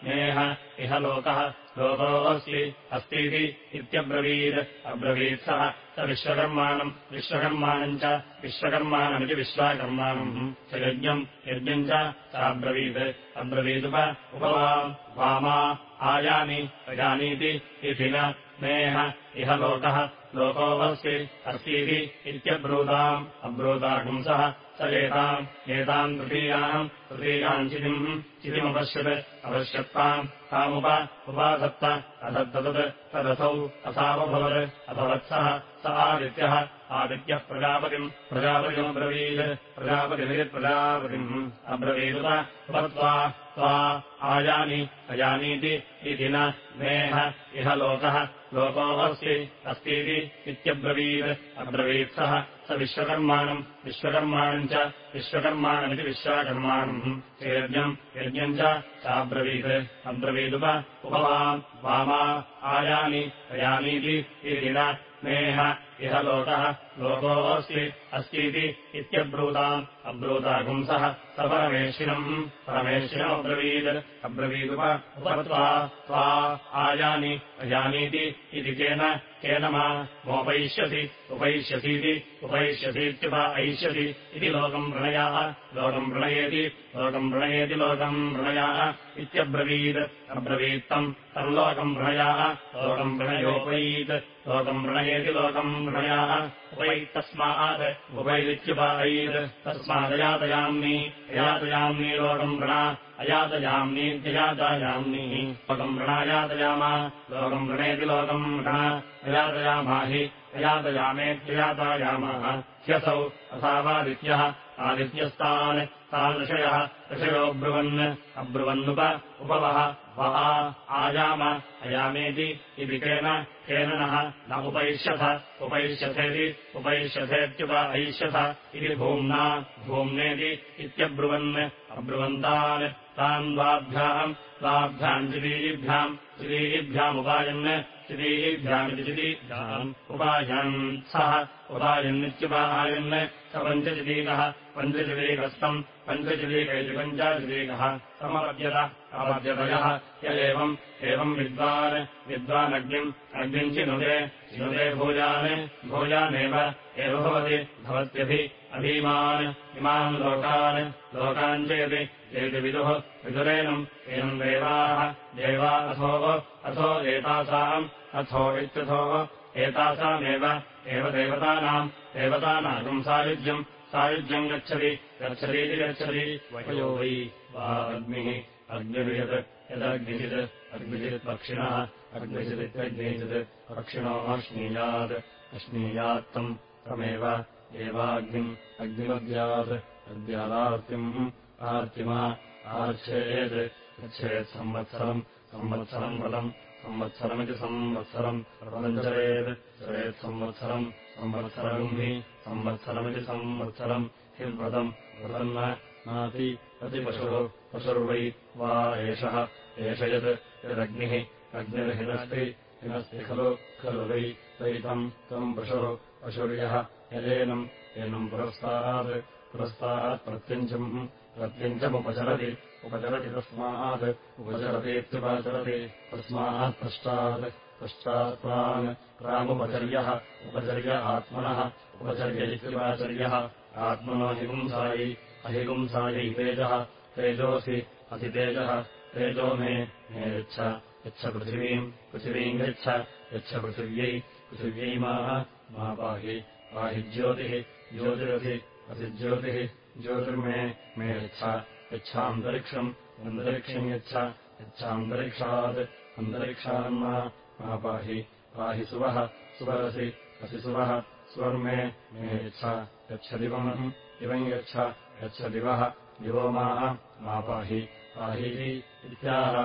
नेह इह लोकः लोकोऽस्ति अस्तीति इत्यब्रवीत्। अब्रवीत् सः स विश्वकर्माणम् विश्वकर्माणम् च विश्वकर्माणमिति विश्वाकर्माणम्। स यज्ञम् यज्ञम् च साब्रवीत्। अब्रवीदुप उपवाम् वामा अयामीति इति न नेह इह लोकः लोकोऽस्ति अस्तीति इत्यब्रूताम्। अब्रूतागुंसः स एताम् एताम् तृतीयाम् तृतीयाम् चितिम् चितिमपश्यत् अपश्यत्ताम् तामुप उपाधत्त अधत्तत् तदसौ असावभवत् अभवत्सः स आदित्यः आदित्यः प्रजापतिम् प्रजापतिमब्रवीत् प्रजापतिमिति प्रजापतिम् अब्रवीदुत उपत्वा त्वा इति न नेह इह लोकः। लोकोऽस्ति अस्तीति इत्यब्रवीत्। अब्रवीत् सः स विश्वकर्माणम्। विश्वकर्माणम् च विश्वकर्माणमिति विश्वाकर्माणम्। यज्ञम् यज्ञम् च चाब्रवीत् अब्रवीदुप उपवाम् वामा अयामीति इति न नेह इह लोकः लोकोऽस्ति अस्तीति इत्यब्रूताम्। अब्रूतागुंसः स परमेशिनम् परमेशिनमब्रवीत् अब्रवीदुप उपत्वा त्वा आयामि अयामीति इति केन केन मा? मोपैष्यसि उपैष्यसीति उपैष्यसीत्युपैष्यसि इति लोकम् प्रणयाः। लोकम् प्रणयेति लोकम् प्रणयेति लोकम् प्रणयाः इत्यब्रवीत्। अब्रवीत्तम् तम् लोकम् प्रणयाः। लोकम् प्रणयोपैत् लोकम् प्रणयेति लोकम् प्रणयाः उपैतस्मात् उपैदित्युपैत् तस्मादयातयाम्नि अयातयाम्नि लोकम् प्रणा अयातयाम्नीत्ययातयाम्नि लोकम् प्रणायातयाम लोकम् प्रणेति लोकम् प्रणा अयातयामा हि अयातयामेत्ययातायामः ह्यसौ असावादित्यः आदित्यस्तान्। तान् ऋषयः ऋषयोऽब्रुवन् अब्रुवन्नुप उपवः वः आयाम। अयामेति इति केन केन नः। न उपैष्यथ। उपैष्यथेति उपैष्यथेत्युप ऐष्यथ इति भूम्ना। भूम्नेति इत्यब्रुवन्। अब्रुवन्तान् तान् द्वाभ्याम् द्वाभ्याम् चिदीभ्याम् चिदीभ्यामुपायन् चिदीभ्यामिति चिदीभ्याम् उपायन्। सः उपायन्नित्युपायन् स पञ्चचिदीकः पञ्चचिदीकस्तम् पञ्चचिदीक इति पञ्चाचिदीकः समपद्यत अपद्यतयः। य एवम् एवम् विद्वान् विद्वानग्निम् अग्निम् चिनुते चिनुते भूयान् भूयानेव एव भवति भवत्यभि अभीमान् इमान् लोकान् लोकान् चेति चेति विदुः विदुरेनम् एनम् देवाः। देवा अथो अथो एतासाम् अथो इत्यथोः एतासामेव एव देवतानाम्। देवतानाम् सायुज्यम्। सायुज्यम् गच्छति गच्छतीति गच्छति। वयो वै वा अग्निः अग्निर्यत् यदग्निचित् अग्निचित् पक्षिणः अग्निचिदित्यग्निचित् पक्षिणो अश्नीयात्। अश्नीयात्तम् तमेव एवाग्निम् अग्निमद्यात् अद्यादार्तिम् आर्तिमा आर्च्छेत् गच्छेत् संवत्सरम् संवत्सरम् व्रतम् संवत्सरमिति संवत्सरम् प्रपञ्चरेत् चरेत् संवत्सरम् संवत्सरम् हि संवत्सरमिति संवत्सरम् हि व्रतम् व्रतम् नाति अतिपशुः पशुर्वै वा एषः एष यत् यदग्निः अग्निर्हिनस्ति हिनस्ति खलु खलु वै वै तम् तम् पशुः पशुर्यः यदेनम् एनम् पुरस्तात् पुरस्तात् प्रत्यञ्चम् प्रत्यञ्चमुपचरति उपचरति तस्मात् उपचरतीत्युपचरति तस्मात् पश्चात् पश्चात् प्रान् प्रामुपचर्यः उपचर्य आत्मनः उपचर्य इत्युपाचर्यः आत्मनो हिपुंसायि अहिपुंसायै तेजः तेजोऽसि अतितेजः तेजो मे मे यच्छ यच्छ पृथिवीम् पृथिवीम् यच्छ यच्छ पृथिव्यै पृथिव्यै माः मा पाहि पाहि ज्योतिः ज्योतिरसि असि ज्योतिः ज्योतिर्मे मे यच्छ यच्छान्तरिक्षम् अन्तरिक्षम् यच्छ यच्छान्तरिक्षात् अन्तरिक्षान्मा मा पाहि पाहि सुवः सुवरसि असि सुवः सुवर्मे मे यच्छ यच्छदिवम् दिवम् यच्छ यच्छदिवः दिवो माः पाहि पाहि इत्याह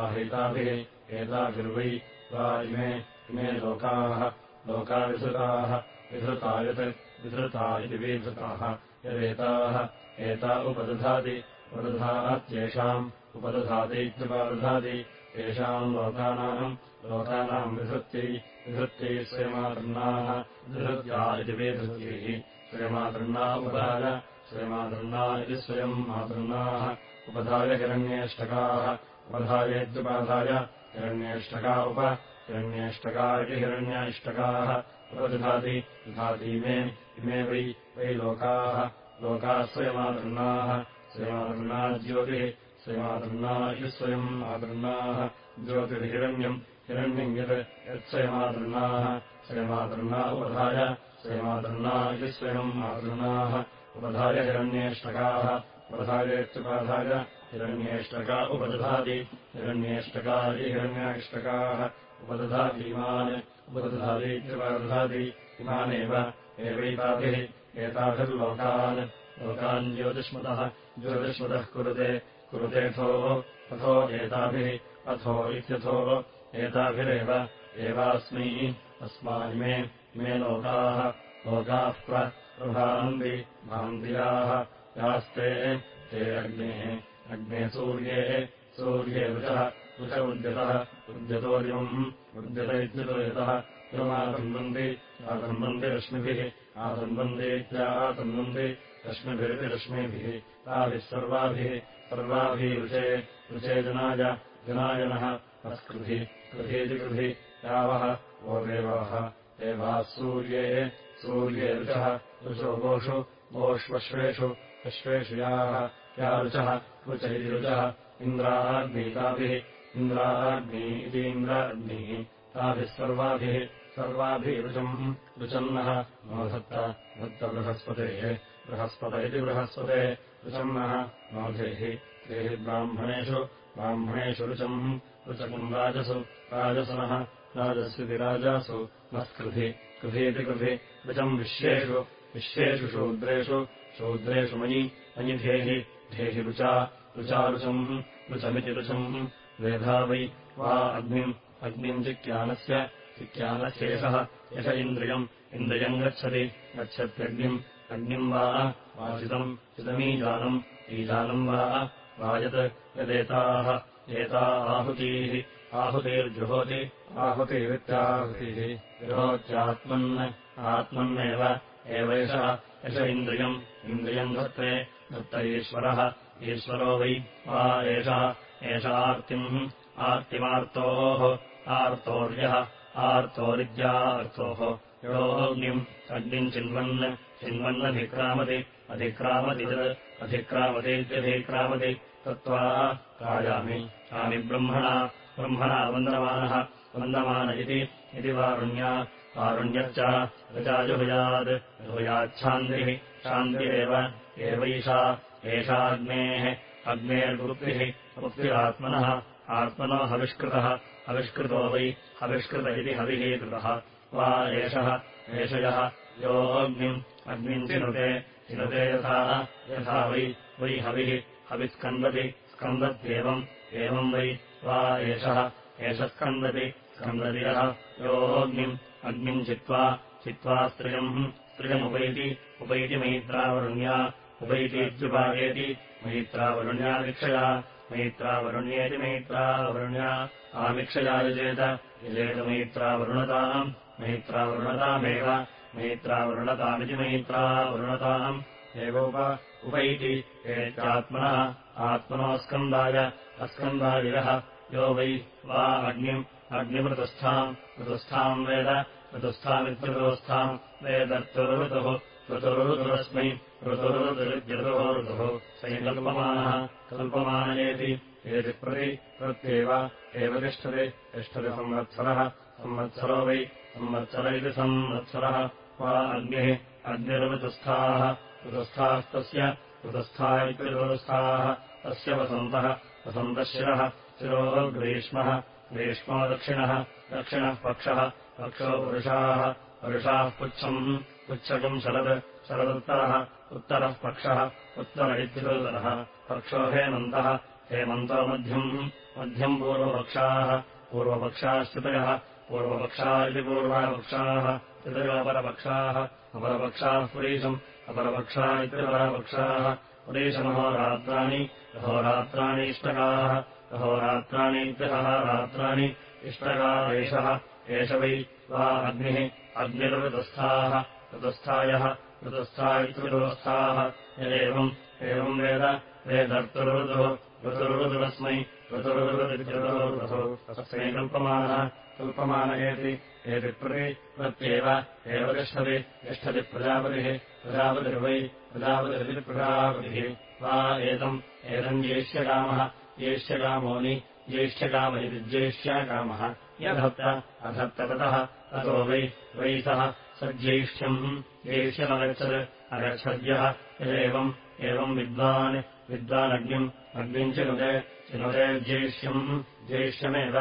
आहिताभिः एताभिर्वै वा इमे इमे लोकाः लोकाविधृताः विधृता यत् विधृता इति विधृताः यदेताः एता उपदधाति उपदधात्येषाम् उपदधाति इत्युपदधाति येषाम् लोकानाम् लोकानाम् विधृत्यै विधृत्यै स्वयमातृन्नाः विधृत्या इति विधृत्यैः। स्वयमातृन्ना उपधाय स्वयमातृन्ना इति स्वयम् मातृन्नाः। उपधाय हिरण्येष्टकाः उपधायेत्युपाधाय हिरण्येष्टका उप हिरण्येष्टका इति हिरण्याष्टकाः। उपदधाति दधातीमे इमे वै वै लोकाः। लोकाः स्वयमातृन्नाः स्वयमातृन्ना ज्योतिः। स्वयमातृन्ना इति स्वयम् आतृन्नाः ज्योतिर्हिरण्यम्। हिरण्यम् यत् स्वयमातृन्ना उपधाय। स्वयमातृन्ना इति स्वयम् आतृन्नाः उपधाय हिरण्येष्टकाः। उपधायेत्युपाधाय हिरण्येष्टका उपदधाति। हिरण्येष्टका इति हिरण्याष्टकाः। उपदधातीमान् उपदधातीत्युपदधाति इमानेव एवैताभिः एताभिर्लोकान् लोकान् ज्योतिष्मतः ज्योतिष्मतः कुरुते कुरुतेऽथो अथो एताभिः अथो इत्यथो एताभिरेव एवास्मै अस्माइमे इमे लोकाः लोकाः प्रभान्ति भान्त्याः यास्ते ते अग्नेः अग्ने सूर्ये सूर्ये वृचः वृच उद्यतः उद्यतोऽयम् उद्यत इत्युदयतः इयमातन्वन्ति आतन्वन्ति रश्मिभिः आतन्वन्ति इत्यातन्वन्ति रश्मिभिरिति रश्मिभिः ताभिः सर्वाभिः सर्वाभिः ऋचे ऋचे जनाय जनायनः अस्कृधि कृधीति कृधि यावः वो देवाः देवाः सूर्ये सूर्ये ऋचः ऋचो गोषु गोष्वश्वेषु अश्वेषु याः या ऋचः ऋच इति ऋचः इन्द्राग्नीताभिः इन्द्राग्नी इति इन्द्राग्निः ताभिः सर्वाभिः सर्वाभिः ऋचम् ऋचन्नः नो धत्त धत्त बृहस्पतेः बृहस्पत इति बृहस्पते ऋचन्नः नोधेः देहि ब्राह्मणेषु ऋचम् ऋचकम् राजसु राजसनः राजस्विति राजासु नस्कृधि कृधीति कृधि ऋचम् विश्वेषु विश्वेषु शूद्रेषु शूद्रेषु मयि मयि धेहि ऋचा ऋचारुचम् ऋचमिति ऋचम् वेधा वै वा अग्निम् अग्निम् चिक्यानस्य चिक्यानस्येषः यश इन्द्रियम्। इन्द्रियम् गच्छति। गच्छत्यग्निम्। अग्निम् वा वाचितम्। चिदमीजानम्। ईजानम् वा वायत्। यदेताः। एता आहुतीः। आहुतिर्जुहोति। आहुतिरित्याहुतिः। जुहोत्यात्मन् आत्मन्नेव। एवैषः। यश इन्द्रियम्। इन्द्रियम् धत्ते। दत्त ईश्वरः। ईश्वरो वै वा एषः। एष आर्तिम् आर्तिमार्तोः। आर्तोर्यः आर्तोरिद्यार्तोः योऽग्निम् अग्निम् चिन्वन् चिन्वन्नधिक्रामति अधिक्रामति तत् अधिक्रामतीत्यधिक्रामति तत्त्वा राजामि कामि ब्रह्मणा ब्रह्मणा वन्दमानः वन्दमान इति वारुण्या। वारुण्यश्च रजाजुभयात् जुभयाच्छान्तिः शान्तिरेव एवैषा एषाग्नेः अग्नेर्वृत्तिः वृत्तिरात्मनः आत्मनो हविष्कृतः हविष्कृतो वै हविष्कृत इति हविः कृतः। वा एषः एषयः योऽग्निम् अग्निम् चिनुते चिनुते यथा यथा वै वै हविः हविस्कन्दति स्कन्दत्येवम् एवम् वै। वा एषः एष स्कन्दति स्कन्दति यः योऽग्निम् अग्निम् चित्वा चित्वा स्त्रियम् स्त्रियमुपैति उपैति मैत्रावरुण्या उपैतीत्युपायेति मैत्रावरुण्या वीक्षया मैत्रावरुण्येति मैत्रावरुण्या आवीक्षया यजेत यजेतमैत्रावरुणताम् मैत्रावरुणतामेव मैत्रावरुणतामिति मैत्रावरुणताम् एवोप उपैति एत्यात्मनः आत्मनो स्कन्दाय अस्कन्दायः यो वै वा अग्निम् अग्निमृतस्थाम् ऋतुस्थाम् वेद ऋतुस्थामित्यृतुस्थाम् वेदर्तुरुतुः ऋतुरुतुरस्मै ऋतुरुतुरित्यतुः ऋतुः सै कल्पमानः कल्पमानयेति एति प्रति प्रत्येव एव तिष्ठति तिष्ठति संवत्सरः। संवत्सरो वै संवत्सर इति संवत्सरः। अग्निः अग्निर्वचस्थाः ऋतस्थास्तस्य ऋतस्था इति ऋतस्थाः तस्य वसन्तः वसन्तः शिरः शिरो ग्रीष्मः ग्रीष्मो दक्षिणः दक्षिणः पक्षः पक्षो पुरुषाः। पुरुषाः पुच्छम् पुच्छकम् शरद् शरदुत्तरः उत्तरः पक्षः उत्तर इत्युत्तरः पक्षो हेमन्तः हेमन्तो मध्यम् मध्यम् पूर्वपक्षाः पूर्वपक्षाश्चितयः पूर्वपक्षा इति पूर्वपक्षाः चितयोपरपक्षाः अपरपक्षाः पुरीशम् अपरपक्षा इति अपरपक्षाः पुरीशमहोरात्राणि अहोरात्राणि इष्टकाः अहोरात्राणि इत्यहः रात्राणि इष्टका एषः एष वै वा अग्निः अग्निर्वृतस्थाः ऋतस्थायः ऋतस्था इत्युवस्थाः एवम् एवम् वेद वेदर्तुर्वृतुः ऋतुर्वृतुरस्मै ऋतुर्वृतुः तस्मै कल्पमानः कल्पमान एति एति प्रति प्रत्येव एव तिष्ठति तिष्ठति प्रजापतिः प्रजापतिर्वै प्रजापतिरिति प्रजापतिः। वा एतम् एतम् ज्येष्यकामः ज्येष्यकामोनि ज्येष्ठकाम इति ज्येष्याकामः यधत्त अधत्त ततः ततो वै वै सः स ज्येष्ठ्यम् ज्येष्यमगच्छत् अगच्छद्यः यदेवम् एवम् विद्वान् विद्वानग्निम् अग्निम् चिनुते चिनुते ज्येष्यम् ज्येष्यमेव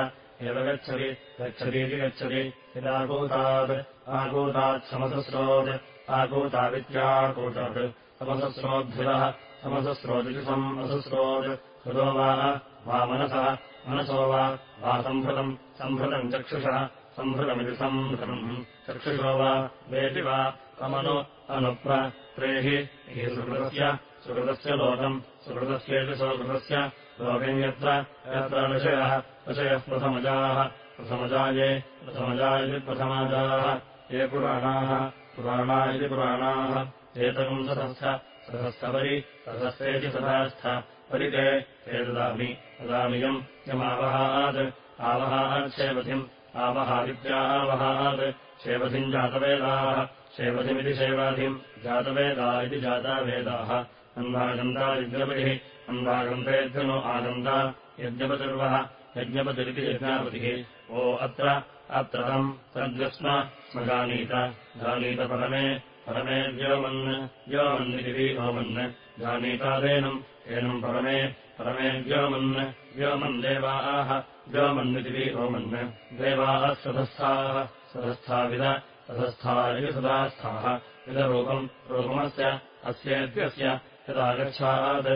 एव गच्छति गच्छतीति गच्छति। यदाकूतात् आकूतात् समसस्रोत् आकूतादित्याकूतात् समसस्रोद्धिरः समसस्रोदिति समसस्रोत्। हृदो वा मनसः मनसो वा सम्भृतम् सम्भृतम् चक्षुषः सम्भृतमिति सम्भृतम् चक्षुषो वा वेति वा कमनु अनुप्रेहि हि सुकृतस्य सुकृतस्य लोकम् सुकृतस्येति सुकृतस्य। लोकम् यत्र यत्र ऋषयः ऋषयः प्रथमजाः प्रथमजाये प्रथमजा इति प्रथमाजाः। ये पुराणाः पुराणा इति पुराणाः। एतकम् सतस्थ सतस्थपरि सतस्थेति सदास्थ। परिते ते ददामि ददामियम् यमावहात् शेवधिम् आवहादित्यावहात् शेवधिम् जातवेदाः। शेवधिमिति शेवाधिम् जातवेदा इति जातावेदाः। अन्धागन्धा यज्ञपतिः। अन्धागन्धेऽध्यनो आगन्धा यज्ञपतिर्वः। यज्ञपतिरिति यज्ञापतिः। ओ अत्र अत्र तम् तद्यस्म स्म जानीत। जानीत परमे परमे व्योमन् व्योमन्निति व्योमन् जानीतादेनम् एनम् परमे परमे व्योमन् व्योमन् देवाः व्योमन्निति व्योमन् देवाः सदस्थाः सदस्थाविद सदस्था इति सदास्थाः विदरूपम् रूपमस्य अस्येत्यस्य यदागच्छात्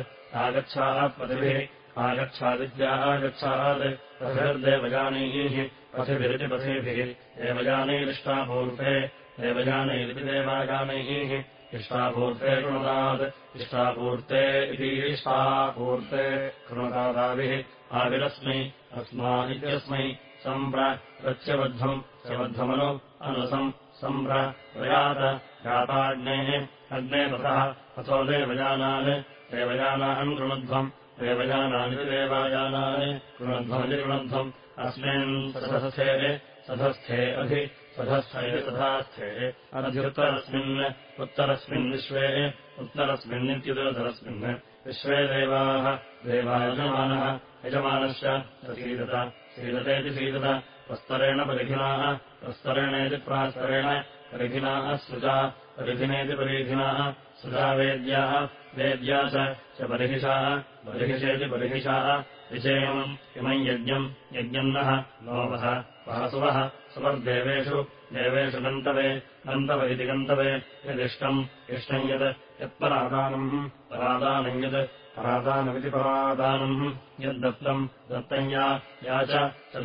आगच्छात् पतिभिः आगच्छादित्या आगच्छात् पथिर्देवजानीः पथिभिरिति पथिभिः देवजानैरिष्टापूर्ते देवजानैरिति देवाजानैः इष्टापूर्ते कृणुतात् इष्टापूर्ते इति इष्टापूर्ते कृणुतादाभिः आविरस्मै अस्मा इत्यस्मै सम्प्रत्यबद्धम् प्रबद्धमनु अनुसम् सम्प्रयात याताग्नेः अग्ने पथः अथो देवजानान् देवजानान् कृणध्वम् देवजानानि देवाजानानि कृणध्वमिति कृणध्वम् अस्मिन् सधस्थे सधस्थे अधि सधस्थ तथास्थे अनधिरुत्तरस्मिन् उत्तरस्मिन् विश्वे उत्तरस्मिन्नित्युदरस्मिन् विश्वे देवाः देवा यजमानः यजमानश्च सीदत सीदतेति सीदत प्रस्तरेण परिधिनाः। प्रस्तरेणेति प्रास्तरेण परिधिनाः सृजा। परिधिनेति परिधिनाः। सृजा वेद्याः। वेद्या च परिहिषाः बर्हिषेति बर्हिषाः। विजयम् इमम् यज्ञम्। यज्ञन्नः नोवः वासुवः सुवर्देवेषु। देवेषु गन्तवे। गन्तव इति गन्तवे। यदिष्टम्। इष्टम् यत् यत्परादानम्। परादानम् यत् परादानमिति परादानम्। यद्दत्तम् दत्तम् या या च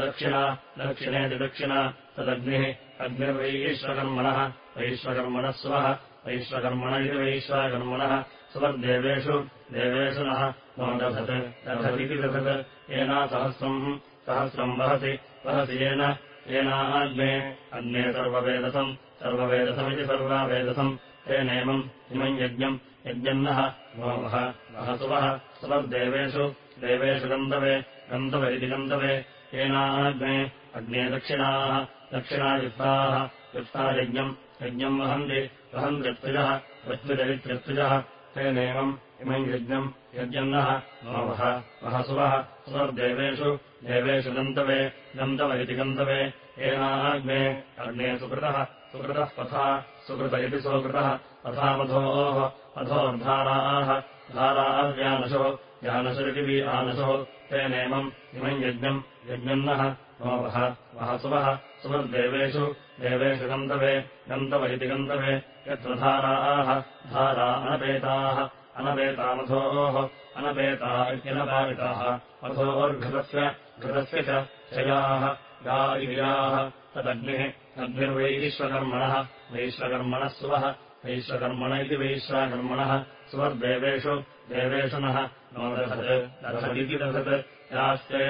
दक्षिणा दक्षिणेति दक्षिणा तदग्निः अग्निर्वैश्वकर्मणः वैश्वकर्मणः स्वः वैश्वकर्मण इति वैश्वकर्मणः। सुवर्देवेषु देवेषु नः नो दधत् दधतीति दधत् येना सहस्रम् सहस्रम् वहति वहति येन येनाग्ने अग्ने सर्ववेदसम् सर्ववेदसमिति सर्वावेदसम्। तेनेमम् इमम् यज्ञम् यज्ञन्नः नोमः वहतु वः सुवर्देवेषु देवेषु गन्तवे गन्तव इति गन्तवे येनाग्ने अग्ने दक्षिणाः दक्षिणायुक्ताः युक्ता यज्ञम् वहन्ति वहन्त्यत्रिजः वृत्विजरित्यत्रिजः तेनेवम् इमम् यज्ञम् यज्ञन्नः नो वः वः सुवः सुवर्देवेषु देवेषु गन्तवे गन्तव इति गन्तवे येनाग्ने अग्ने सुकृतः सुकृतः पथा सुकृत इति सुकृतः पथामधोः अधोर्धाराः धाराव्यानशो यानशरिति वि आनशो तेनेमम् इमम् यज्ञम् यज्ञन्नः नो वः वः सुवः सुवर्देवेषु देवेषु गन्तवे गन्तव इति गन्तवे यत्र धाराः धारा अनपेताः अनपेतामधोः अनपेता इत्यनपाविताः अधोर्घृतस्य घृतस्य च शयाः गा इयाः तदग्निः अग्निर्वैश्वकर्मणः वैश्वकर्मणः सुवः वैश्वकर्मण इति वैश्वकर्मणः सुवर्देवेषु देवेषु नः। नो दधत् दधदिति दधत् यास्ते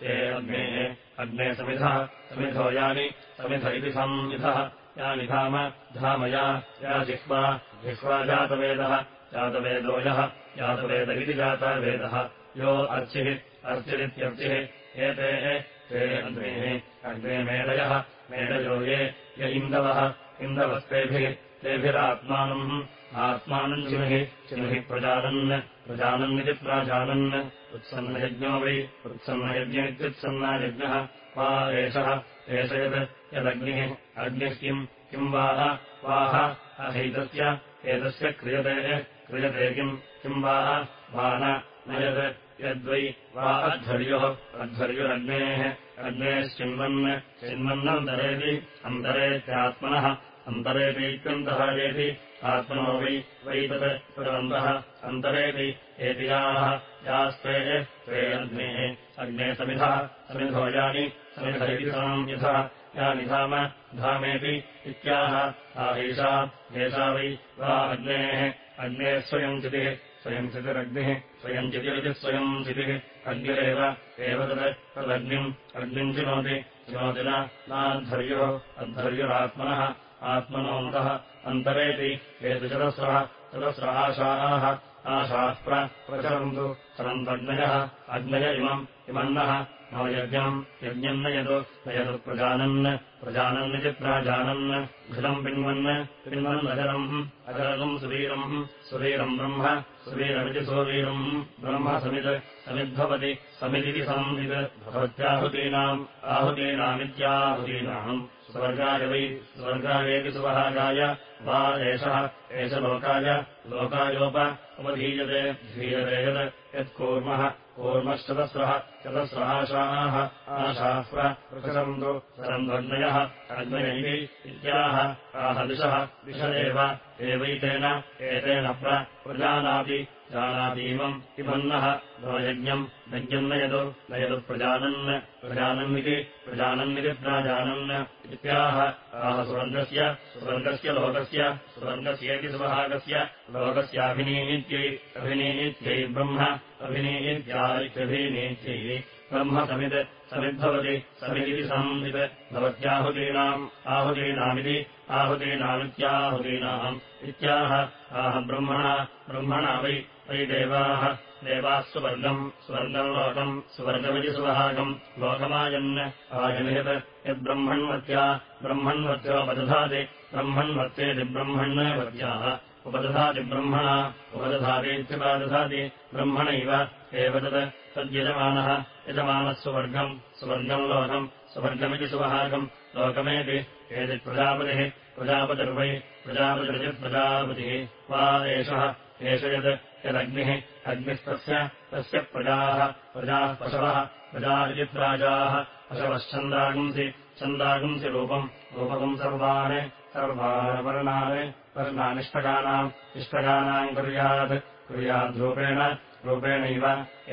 ते अग्नेः अग्ने समिधः समिधो यानि समिध इति संविधः। यानि धाम धामया या जिह्वा जिह्वा जातवेदः जातवेदो यः जातवेद इति जातवेदः। यो अर्चिः अर्चिरित्यर्चिः एते ते अग्नेः अग्ने मेडयः मेडयो ये इन्दवः इन्दवस्तेभिः तेभिरात्मानम्। आत्मानम् चिनुहि चिनुहि प्रजानन् प्रजानन्निति प्राजानन्। उत्सन्नयज्ञो वै उत्सन्नयज्ञमित्युत्सन्नयज्ञः वा एषः एष यत् यदग्निः अग्निः किम् किम् वाह? वाह अहैतस्य एतस्य क्रियते क्रियते किम् किम् वाह? वा न यत् यद्वै वा अध्वर्योः अध्वर्युरग्नेः अग्नेश्चिन्वन् चिन्वन्नन्तरेति अन्तरेत्यात्मनः अन्तरेतीत्यन्तः येति आत्मनो वै वै तत् तदन्तः अन्तरेति एति याः यास्ते ते अग्नेः अग्ने समिधः समिधो यानि समिध इति संविधः यानि धाम धामेति इत्याह आहेषा एषा वै वा अग्नेः अग्नेः स्वयम् चितिः स्वयम् चितिरग्निः स्वयम् चितिः अग्निरेव एव तत् तदग्निम् अग्निम् चिनोति चिनोति नाध्वर्युः अध्वर्युरात्मनः आत्मनोऽन्तः अन्तरेति एतु चतस्रः चतस्र आशाः प्रचरन्तु सरन्तग्नयः अग्नय इमम् इमन्नः नो यज्ञम् यज्ञम् नयतु नयतु प्रजानन् प्रजानन्निति प्राजानन् घृतम् पिन्वन् पिन्वन्नजरम् अजरम् सुवीरम् सुवीरम् ब्रह्म सुवीरमिति सुवीरम् ब्रह्म समित् समिद्भवति समिदिति संवित् भवत्याहुतीनाम् आहुतीनामित्याहुतीनाम्। स्वर्गाय वै स्वर्गायेति सुवहागाय वा एषः एष लोकाय लोकायोप उपधीयते धीयते यत् यत्कूर्मः कूर्मश्चतस्रः चतस्रहाशाः आशाः प्रचरन्तु सरन्ध्वग्नयः अग्नयैः इत्याह आह दिशः एव एवैतेन एतेन प्रजानाति जानातीमम् इमन्नः नो यज्ञम् यज्ञम् नयतु नयतु प्रजानन् प्रजानन्निति प्रजानन्निति प्राजानन् इत्याह आह स्वर्गस्य स्वर्गस्य लोकस्य स्वर्गस्येति स्वभागस्य लोकस्याभिनीत्यै अभिनीत्यै ब्रह्म अभिनीत्याभिनीत्यै ब्रह्म समित् समिद्भवति समिदिति संवित्। भवत्याहुतीनाम् आहुतीनामिति आहुतीनामित्याहुतीनाम् इत्याह। आह ब्रह्मणा ब्रह्मणा वै वै देवाः। देवाः सुवर्गम् स्वर्गम् लोकम् सुवर्गमिति सुवहागम् लोकमायन् आयनियत् यद्ब्रह्मण्वत्या ब्रह्मण्वत्योपदधाति ब्रह्मण्वत्येति ब्रह्मण्वत्याः उपदधाति ब्रह्मणा उपदधातीत्युपादधाति ब्रह्मणैव एव तत् तद्यजमानः यजमानः सुवर्गम् सुवर्गम् लोकम् सुवर्गमिति सुवहागम् लोकमेति एतत् प्रजापतिः प्रजापतिर्वै प्रजापतिर्यत्प्रजापतिः वा एषः एष यत् यदग्निः अग्निस्तस्य तस्य प्रजाः प्रजाः पशवः प्रजा इति प्राजाः पशवश्चन्दागुंसि छन्दागुंसि रूपम् रूपकम् सर्वान् सर्वान् वर्णानिष्टकानाम् इष्टकानाम् कुर्यात् कुर्याद्रूपेण रूपेणैव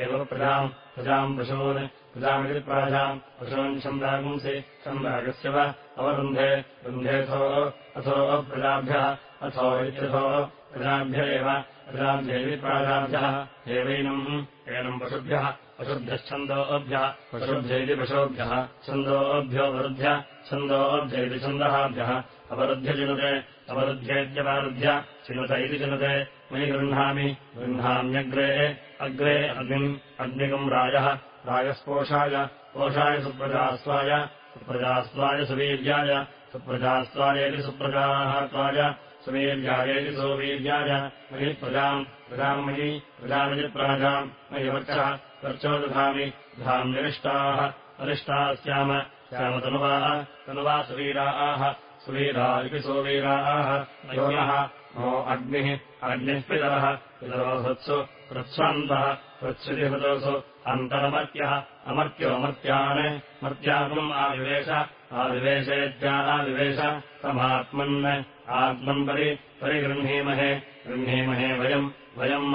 एव प्रजाम् प्रजाम् पशून् प्रजामिति प्राजाम् पशून् छन्दागुंसि छन्दागस्य वा अवरुन्धे रुन्धेऽथो अथो प्रजाभ्यः अथो इत्यथो प्रजाभ्य एव प्रजाभ्यैति प्राजाभ्यः एवैनम् एनम् पशुभ्यः पशुभ्यश्छन्दोऽभ्यः पशुभ्यैति पशुभ्यः। छन्दोऽभ्यो वरुभ्य छन्दोऽभ्यैति छन्दःभ्यः अवरुध्यचिनुते अवरुध्येत्यवरुध्य चिनुत इति चिनुते। मयि गृह्णामि। गृह्णाम्यग्रे। अग्रे अग्निम्। अग्निकम् राजः राजस्पोषाय पोषाय सुप्रजास्त्वाय सुप्रजास्त्वाय सुवीर्याय। सुप्रजास्त्वायेति सुप्रजाः त्वाय सुवीर्यायेति सोवीर्याय। मयि प्रजाम् प्रजाम् मयि प्रजामयि प्राजाम् मयि वर्चः दधामि धाम्यरिष्टाः अरिष्टाः स्याम श्याम तनुवाः तनुवा सुवीराः। सुवीरा इति सोवीराः। योनः नो अग्निः। अग्निः पितरः। पितरो हृत्सु हृत्स्वन्तः हृत्सुति हृदोसु अन्तरमर्त्यः। अमर्त्योऽमर्त्यान् मर्त्यागम् आविवेश। आविवेशेत्या आविवेश। तमात्मन् आत्मन् परि परिगृह्णीमहे। गृह्णीमहे वयम्। वयम्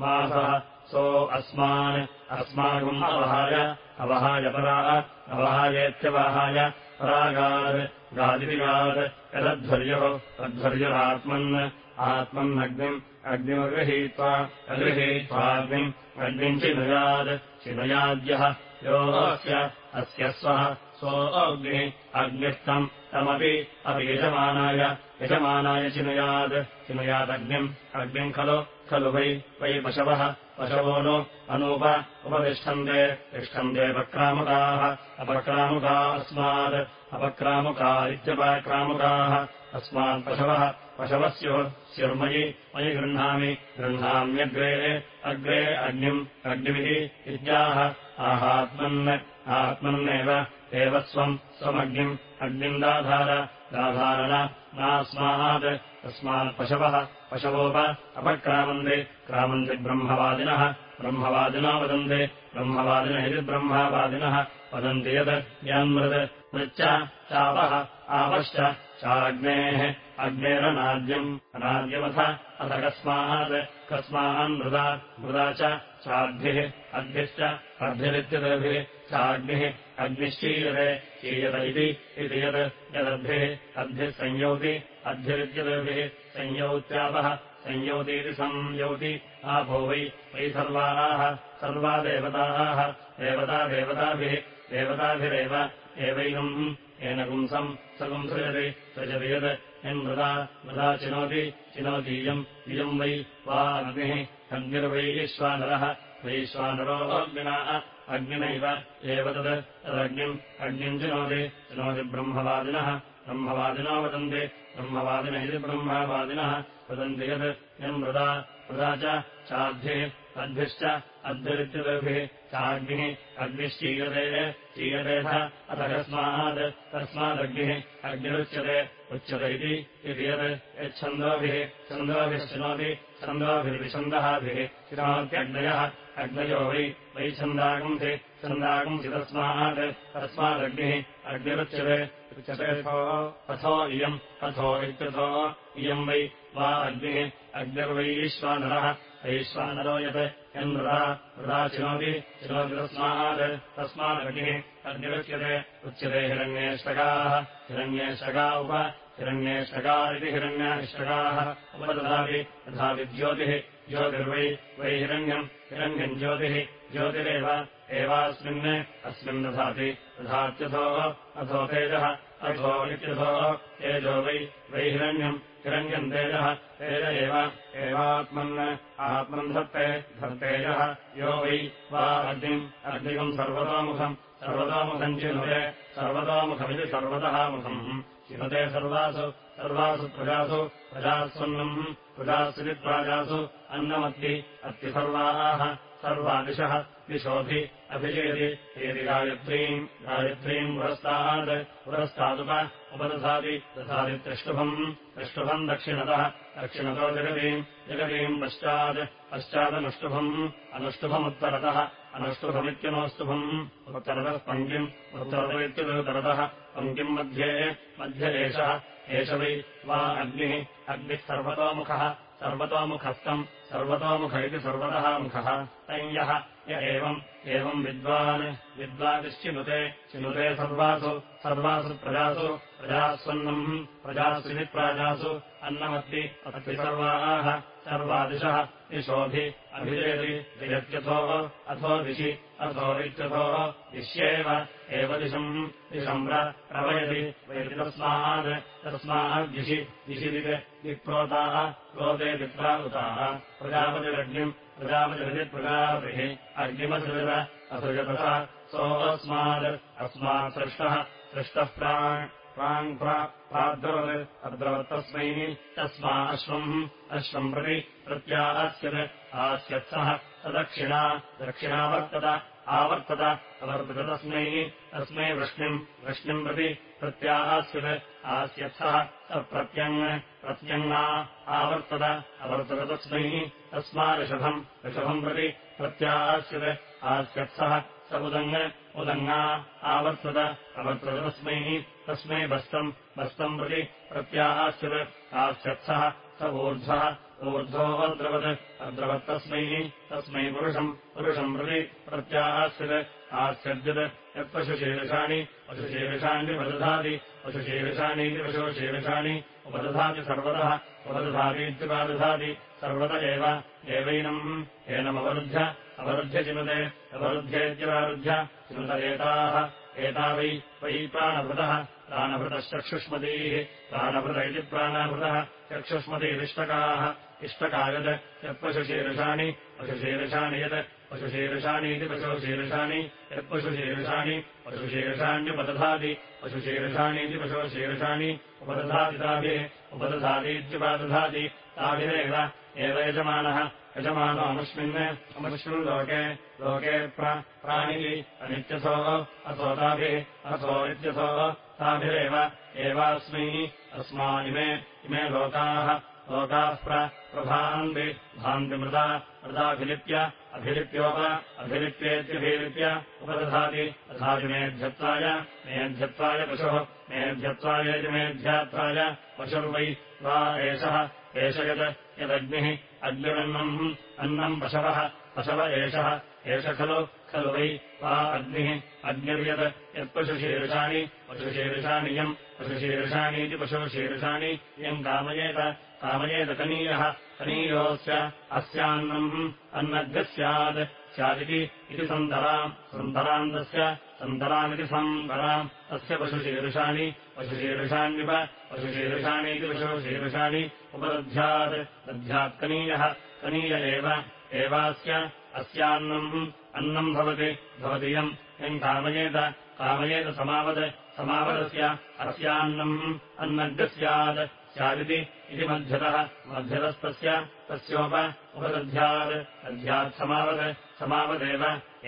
मा सः सो अस्मान् अस्माकम् अवहाय अवहाय परा अवहायेत्यवहाय परागात् गादिगात् यदध्वर्यो तध्वर्युरात्मन् आत्मन्नग्निम् अग्निमगृहीत्वा अगृहीत्वाग्निम् अग्निम् चिनुयात् चिनुयाद्यः योऽस्य अस्य स्वः सोऽग्निः अग्निस्थम् तमपि अपि यजमानाय चिनुयात् चिनुयादग्निम् अग्निम् खलु खलु वै वै पशवः पशवो नो अनूप उपतिष्ठन्ते तिष्ठन्ते अपक्रामुकाः अपक्रामुका अस्मात् अपक्रामुका इत्यपक्रामुकाः अस्मात् पशवः पशवः स्युः स्युर्मयि मयि गृह्णामि गृह्णाम्यग्रे अग्रे अग्निम् अग्निभिः इत्याह आहात्मन् आत्मन्नेव एव स्वम् स्वमग्निम् अग्निम् दाधार दाधारण नास्मात् तस्मात्पशवः पशवोप अपक्रामन्ते क्रामन्ति ब्रह्मवादिनः ब्रह्मवादिनो वदन्ति ब्रह्मवादिनः ब्रह्मवादिनः वदन्ति यत् यन्मृत् मृच्च चापः आपश्च चाग्नेः अग्नेरनाद्यम् अनाद्यमथ अथ कस्मात् कस्मान्मृदा मृदा च चाद्भिः अद्भिश्च अर्भिरित्यदभिः चाग्निः अग्निश्चीयते चीयत इति यत् यदद्भिः अद्भिः संयौति अद्भिरित्यदभिः संयौत्यापः संयौतीति संयौति आपो वै वै सर्वाः सर्वा देवताः देवता देवताभिः देवताभिरेव एवैनम् येन पुंसम् सर्वम् सृजति सृजति यत् यन्मृदा मृदा चिनोति चिनोतीयम् इयम् वै वा अग्निः अग्निर्वैश्वानरः वैश्वानरोऽग्निना अग्निनैव एव तत् तदग्निम् अग्निम् चिनोति चिनोति ब्रह्मवादिनः ब्रह्मवादिनो वदन्ति ब्रह्मवादिनः इति ब्रह्मवादिनः वदन्ति यत् यन्मृदा मृदा चाद्भिः अद्भिश्च अद्भिरित्यदभिः चाग्निः अग्निश्चीयते चीयतेथ अथ कस्मात् तस्मादग्निः अग्निरुच्यते उच्यते इति यत् यच्छन्दोभिः छन्दोभिः शृणोति छन्दोभिर्विछन्दःभिः चिनोत्यग्नयः अग्नयो वै वै छन्दागंसि छन्दागंसि तस्मात् तस्मादग्निः अग्निरुच्यते उच्यतेथो अथो इयम् अथो इत्यथो इयम् वै वा अग्निः अग्निर्वैश्वानरः वैश्वानरो यत् यन्मृदा मृदा चिनोति चिनोति तस्मात् तस्मादग्निः अग्निरुच्यते उच्यते हिरण्येष्टकाः। हिरण्येष्टका उप हिरण्येष्टका इति हिरण्याष्टकाः। उपदधाति तथापि ज्योतिः ज्योतिर्वै वै हिरण्यम् हिरण्यम् ज्योतिः ज्योतिरेव एवास्मिन् अस्मिन् दधाति। दधात्यथो अथो तेजः अथो इत्यथो तेजो वै वै हिरण्यम् हिरण्यम् तेजः तेज एव एवात्मन् आत्मन् धत्ते धर्तेजः यो वै वा अग्निम् अग्निकम् सर्वतोमुखम् सर्वतोमुखम् चिनुते सर्वतोमुखमिति सर्वतः मुखम् चिनुते सर्वासु सर्वासु प्रजासु प्रजास्वन्नम् प्रजास्विप्राजासु अन्नमत्ति अत्ति सर्वाः सर्वादिशः दिशोभि अभिजयति यदि गायत्रीम् गायत्रीम् पुरस्तात् पुरस्तादुप उपदधाति दधाति त्रिष्टुभम् त्रिष्टुभम् दक्षिणतः दक्षिणतो जगतीम् जगतीम् पश्चात् पश्चादनुष्टुभम् अनुष्टुभमुत्तरतः अनुष्टुभमित्यनोस्तुभम् उत्तरतः पङ्क्तिम् उत्तरतरित्यनुत्तरतः पङ्क्तिम् मध्ये मध्ये एषः एष वै वा अग्निः अग्निः सर्वतोमुखः सर्वतोमुखस्तम् सर्वतोमुख इति सर्वतः मुखः। तञ्यः य एवम् एवम् विद्वान्। विद्वादिश्चिनुते चिनुते सर्वासु सर्वासु प्रजासु प्रजास्वन्नम् प्रजास्विनिप्राजासु अन्नमत्ति अति सर्वाः सर्वादिशः दिशोभि अभिजयति जयत्यथो अथो दिशि अथो इत्यथो दिश्येव एव दिशम् दिशम् प्रवयति वयति तस्मात् तस्माद्दिशि दिशि दिक् दिक्प्रोताः क्रोते दिक्प्रावृताः प्रजापतिरग्निम् प्रजापतिरजित्प्रजापतिः अग्निमसृजत असृजतः सोऽस्मात् अस्मात् सृष्टः प्राक् प्राङ् प्राद्रवत् अद्रवत्तस्मै तस्मा अश्वम्। अश्वम् प्रति प्रत्यास्यत्। आस्यत्सः। तदक्षिणा। दक्षिणावर्तत। आवर्तत। अवर्तत तस्मै। तस्मै वृष्णिम्। वृष्णिम् प्रति प्रत्यास्यत्। आस्यत्सः। स प्रत्यङ् प्रत्यङ्गा। आवर्तत। अवर्तत तस्मै। तस्मादृषभम् ऋषभम्। प्रति प्रत्यास्यत्। आस्यत्सः। स उदङ् उदङ्गा आवर्तत अवर्तत तस्मै बस्तम् बस्तम् प्रति प्रत्यास्यत् आस्यत्सः स ऊर्ध्वः ऊर्ध्वोऽद्रवत् अद्रवत्तस्मै तस्मै पुरुषम् पुरुषम् प्रति प्रत्यास्यत् आस्यद्यत् यत्पशुशीर्षाणि पशुशीर्षाणि उपदधाति पशुशीर्षाणीति पशुशीर्षाणि उपदधाति सर्वतः उपदधातीत्युपादधाति सर्वत एव एवैनम् एनमवरुध्य अवरुध्य चिनुते अवरुध्येत्यवारुध्य चिनुत एताः एता वै वै प्राणभृतः प्राणभृतश्चक्षुष्मतीः प्राणभृत इति प्राणभृतः चक्षुष्मतीरिष्टकाः इष्टका। यत् यत्पशुशीर्षाणि पशुशीर्षाणि यत् पशुशीर्षाणीति पशुशीर्षाणि यत्पशुशीर्षाणि पशुशीर्षाण्युपदधाति पशुशीर्षाणीति पशुशीर्षाणि उपदधाति ताभिः उपदधातीत्युपादधाति ताभिरेव एव यजमानः यजमानो अमुष्मिन् अमुष्मिन् लोके लोके प्राणिः अनित्यथो अथो ताभिः अथो इत्यथो ताभिरेव एवास्मै अस्मा इमे लोकाः लोकाः प्रभान्ति भान्ति मृदा मृदाभिलिप्य अभिलिप्योप अभिलिप्येत्यभिलिप्य उपदधाति तथापि मेध्यत्वाय पशुः मेध्यत्वायेति मेध्यात्वाय पशुर्वै वा एषः एष यत् यदग्निः अग्निरन्नम् अन्नम् पशवः पशव एषः। एष खलु खलु वै वा अग्निः। अग्निर्यत् यत्पशुशीर्षाणि पशुशीर्षाणि यम् पशुशीर्षाणीति पशुशीर्षाणि इयम् कामयेत कामयेत कनीयः कनीयोऽस्य अस्यान्नम् अन्नद्य स्यात् स्यादिति इति सन्तराम् सन्तरान्तस्य सन्तरामिति सन्तराम् तस्य पशुशीर्षाणि पशुशीर्षाण्युप पशुशीर्षाणीति पशुशीर्षाणि उपदध्यात् दध्यात्कनीयः कनीय एव एवास्य अस्यान्नम् अन्नम् भवति भवतीयम् यम्। कामयेत कामयेत समावत् समावदस्य अस्यान्नम् अन्नद्य स्यात् स्यादिति इति मध्यतः मध्यतस्तस्य तस्योप उपदध्यात् दध्यात् समावत् समावदेव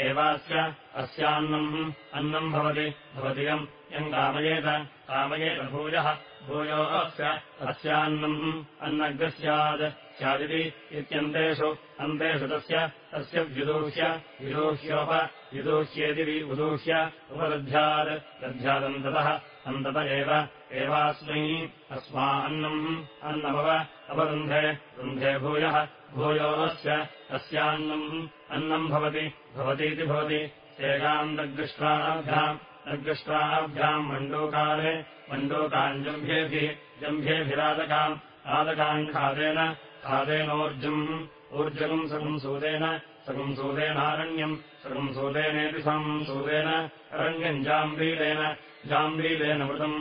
एवास्य अस्यान्नम् अन्नम् भवति भवतियम् यम् कामयेत कामयेत भूयः भूयो अस्य अस्यान्नम् अन्नग् स्यात् स्यादिति इत्यन्तेषु अन्तेषु तस्य तस्य व्युदूह्य विदूह्योप विदूह्येति उदूह्य उपदध्यात् दध्यादन्ततः अन्तत एव एवास्मै अस्मा अन्नम् अन्नमव अवरुन्धे रुन्धे भूयः भूयोऽस्य अस्यान्नम्। अन्नम् भवति भवतीति भवति। सेगाम् दग्दृष्ट्वाभ्याम् दग्दृष्ट्वाभ्याम् मण्डूकाले मण्डूकान् जम्भेभिः जम्भेभिरादकाम् आदकान् खादेन खादेनोर्जुम्। ऊर्जगम् सगुंसूदेन सगुंसूदेनारण्यम् सगुंसूदेनेति संसूदेन अरण्यम् जाम्बीलेन जाम्बीलेन मृतम्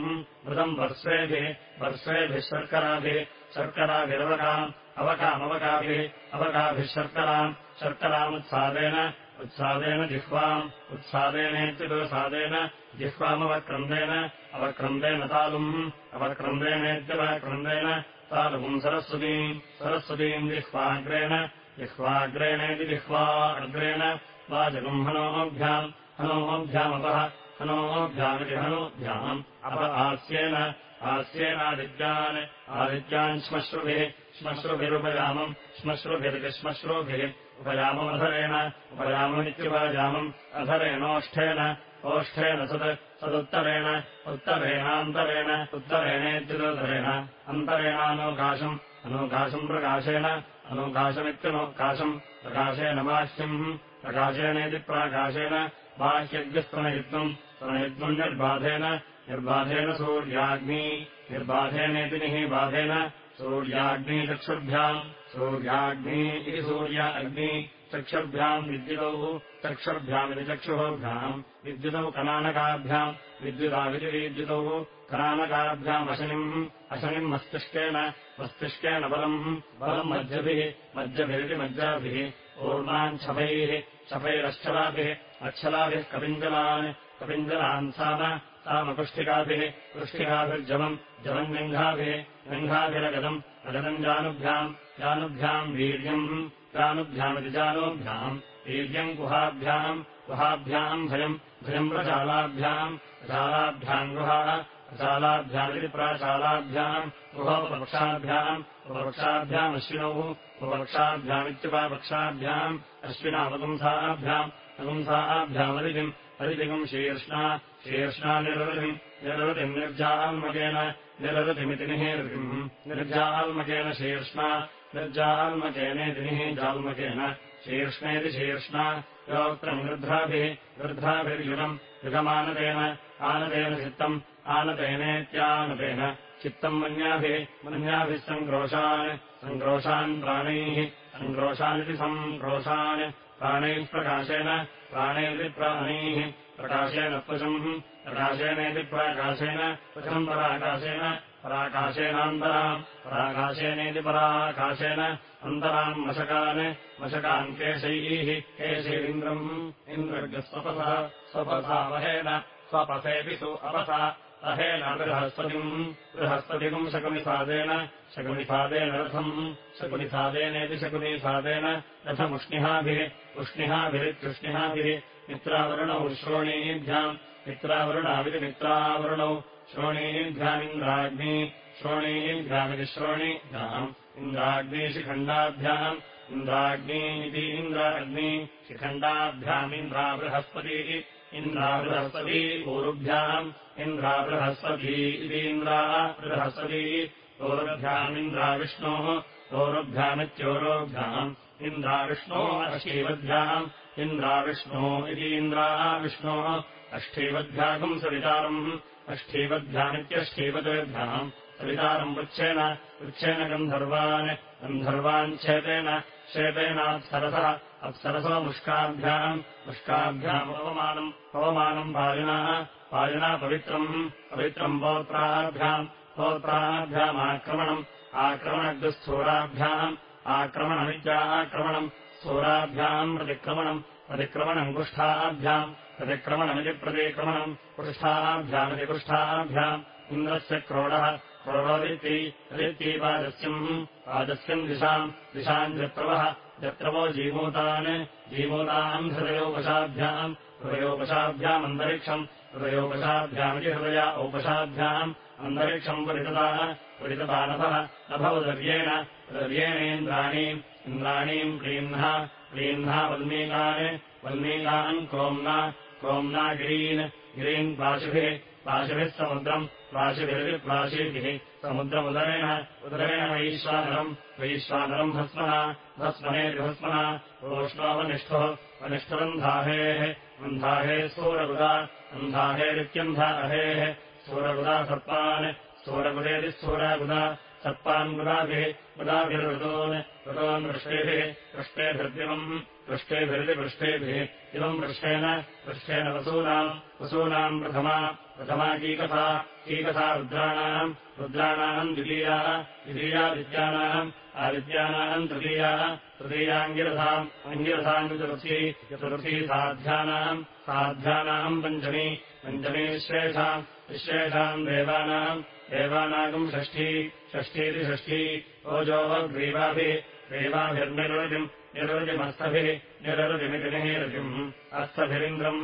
मृतम् वर्षेभिः वर्षेभिः शर्कराभिः शर्कराभिरवकाम् अवकामवकाभिः अवकाभिः शर्कराम् शर्करामुत्सादेन उत्सादेन जिह्वाम् उत्सादेनेत्युपसादेन जिह्वामवक्रन्देन अवक्रन्देन तालुम् अवक्रन्देनेत्यवक्रन्देन तालुम् सरस्वतीम् सरस्वतीम् जिह्वाग्रेण जिह्वाग्रेणेति जिह्वा अग्रेण वाजगम् हनोभ्याम् हनोभ्यामपः हनोभ्यामिति हनोभ्याम् अप आस्येन आस्येनादित्यान् आदित्यान् श्मश्रुभिः श्मश्रुभिरुपयामम् श्मश्रुभिरिति श्मश्रुभिः। उपयाममधरेण उपयाममित्युपयामम् अधरेणोष्ठेन ओष्ठेन सत् सदुत्तरेण उत्तरेणान्तरेण उत्तरेणेत्युदरेण अन्तरेणानोकाशम् अनोकाशम् प्रकाशेन نوکاشمیشین باحیہ باحیہ ترنتین سوریاگ نبا نیتی سوریاگنی چربیا سوریاگنی سوریا اگنی चक्षुर्भ्याम् विद्युतौ चक्षुर्भ्यामिति चक्षुभ्याम् विद्युतौ कनानकाभ्याम् विद्युताविति विद्युतौ कनानकाभ्यामशनिम् अशनिम् मस्तिष्केन मस्तिष्केन बलम् बलम् मध्यभिः मध्यभिरिति मज्जाभिः ऊर्णान् छपैः छपैरश्चलाभिः अच्छलाभिः कपिञ्जलान् कपिञ्जलान् साम तामकुष्ठिकाभिः कुष्ठिकाभिर्जमम् जमम् गङ्घाभिः गङ्घाभिरगदम् अगदम् जानुभ्याम् जानुभ्याम् वीर्यम् जानुभ्यामिति जानोभ्याम् वीर्यम् गुहाभ्याम् गुहाभ्याम् भयम् भयम् प्रचालाभ्याम् गुहाः प्रचालाभ्यामिति प्राचालाभ्याम् गुहोपवक्षाभ्याम् उपवक्षाभ्यामश्विनौ उपवक्षाभ्यामित्युपवक्षाभ्याम् अश्विनावपुंसाभ्याम् अपुंसाभ्यामदितिम् अदितिकम् शीर्ष्णा शीर्ष्णा निरृतिम् निरृतिम् निर्जाल्मकेन निरृतिमिति निहेरतिम् निर्जाल्मकेन शीर्ष्णा निर्जाल्मकेनेति निः जाल्मकेन शीर्ष्णेति शीर्ष्णा योक्त्रम् वृद्धाभिः वृद्धाभिर्युगम् युगमानतेन आनतेन चित्तम् आनतेनेत्यानतेन चित्तम् मन्याभिः मन्याभिः सङ्क्रोशान् सङ्क्रोशान् प्राणैः सङ्क्रोशानिति सङ्क्रोशान् प्राणैः प्रकाशेन प्राणैरिति प्राणैः प्रकाशेन त्वचम् प्रकाशेनेति प्राकाशेन त्वचम् पराकाशेन पराकाशेनान्तराम् पराकाशेनेति पराकाशेन अन्तराम् मशकान् मशकान् केशैः केशैरिन्द्रम् इन्द्रज्ञस्वपसा स्वपसा वहेन स्वपसेऽपि सु अपसा अहेन बृहस्पतिम् बृहस्पतिकम् शकुनिसादेन शकुनिसादेन रथम् शकुनिसादेनेति शकुनिसादेन रथमुष्णिहाभिः उष्णिहाभिरित्युष्णिहाभिः मित्रावरुणौ श्रोणीभ्याम् मित्रावरुणाविति मित्रावरुणौ श्रोणीभ्यामिन्द्राग्नि श्रोणीभ्यामिति श्रोणीभ्याम् इन्द्राग्नि इति इन्द्राग्नि शिखण्डाभ्यामिन्द्रा बृहस्पतिः इन्द्राबृहस्पती ऊरुभ्याम् इन्द्राबृहस्पती इतीन्द्रा बृहस्पती ओरुभ्यामिन्द्राविष्णोः ओरुभ्यामित्योरोभ्याम् इन्द्राविष्णोः अष्टीवद्भ्याम् इन्द्राविष्णो इतीन्द्रा विष्णोः अष्टीवद्भ्यागम् सवितारम् अष्टीवद्भ्यामित्यष्टीवद्भ्याम् सवितारम् वृक्षेण वृक्षेण गन्धर्वान् गन्धर्वान् छेतेन शेतेनाप्सरसः अप्सरसो मुष्काभ्याम्। मुष्काभ्याम् पवमानम् पवमानम् पायुनाः पायुना पवित्रम् पवित्रम् पौत्राभ्याम् पौत्राभ्यामाक्रमणम् आक्रमणग्रस्थूराभ्याम् आक्रमणमित्याक्रमणम् स्थूराभ्याम् प्रतिक्रमणम् कुष्ठाभ्याम् प्रतिक्रमणमिति प्रतिक्रमणम् पृष्ठाभ्यामिति पृष्ठाभ्याम् इन्द्रस्य क्रोडः क्रोडोदिति रीति पादस्यम् पादस्यम् दिशाम् दिशाम् जत्रवः जत्रवो जीमूतान् जीमूताम् हृदयोपशाभ्याम् हृदयोपशाभ्यामन्तरिक्षम् हृदयोपशाभ्यामिति हृदया औपशाभ्याम् अन्तरिक्षम् परितताः परिततानभः नभवदर्येण दर्येणेन्द्राणी इन्द्राणीम् क्लीह्नः क्लीह्ना वल्मीकान् वल्मीकान् क्रोम्ना क्रोम्ना गिरीन् गिरीन् पाशुभिः पाशुभिः समुद्रम् प्राशिभिर्प्राशीभिः समुद्रमुदरेण उदरेण वैश्वानरम् वैश्वानरम् भस्मना भस्मनेर्भस्मना ओष्णोवनिष्ठोः वनिष्ठरन्धाहेः अन्धाहेः सूरगुदा अन्धाहेरित्यन्धाहेः सूरगुदा सर्पान् सूरगुदेति स्थूरागुदा सर्पान् गुदाभिः गुदाभिर्वृतोन् ऋतोन् वृष्टेभिः पृष्टेभिर्दिवम् पृष्टेभिरिति पृष्टेभिः इवम् पृष्ठेन पृष्ठेन वसूनाम् वसूनाम् प्रथमा प्रथमा कीकथा कीकथा रुद्राणाम् रुद्राणाम् द्वितीया द्वितीयादित्यानाम् आदित्यानाम् तृतीया तृतीयाङ्गिरथाम् अङ्गिरथाम् चतुर्थी साध्यानाम् साध्यानाम् पञ्चमी पञ्चमी विश्वेषाम् विश्वेषाम् देवानाम् देवानागम् षष्ठी षष्ठीति षष्ठी ओजोग्रीवाभिः ग्रीवाभिर्निरुतिम् निरुतिमस्तभिः निररुतिमिति निरतिम् अस्थभिरिन्द्रम्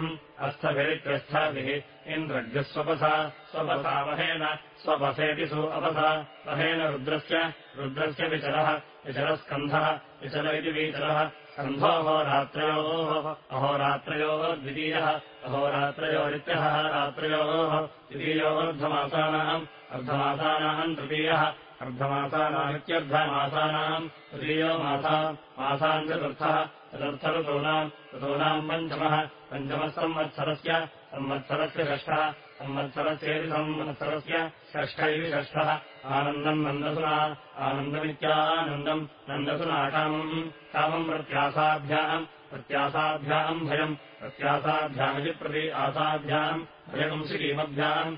अस्थभिरित्यस्थाभिः इन्द्रग्स्वपसा स्वपसा वहेन स्वपसेति सु अपसा। वहेन रुद्रस्य रुद्रस्य विचरः विचरस्कन्धः विचर इति वीचरः स्कन्धोऽहोरात्रयोः अहोरात्रयोः द्वितीयः अहोरात्रयोरित्यः रात्रयोः द्वितीयोऽर्धमासानाम् अर्धमासानाम् तृतीयः अर्धमासानामित्यर्धमासानाम् तृतीयो मासा मासाम् चतुर्थः चतुर्थऋतूनाम् ऋतूनाम् पञ्चमः पञ्चमः संवत्सरस्य संवत्सरस्य षष्ठः संवत्सरस्येति संवत्सरस्य षष्ठ इति षष्ठः। आनन्दम् नन्दसुना आनन्दमित्यानन्दम् नन्दसुना कामम् कामम् प्रत्यासाभ्याम् प्रत्यासाभ्याम् भयम् प्रत्यासाभ्यामिति प्रति आसाभ्याम् भयम् शिलीमभ्याम्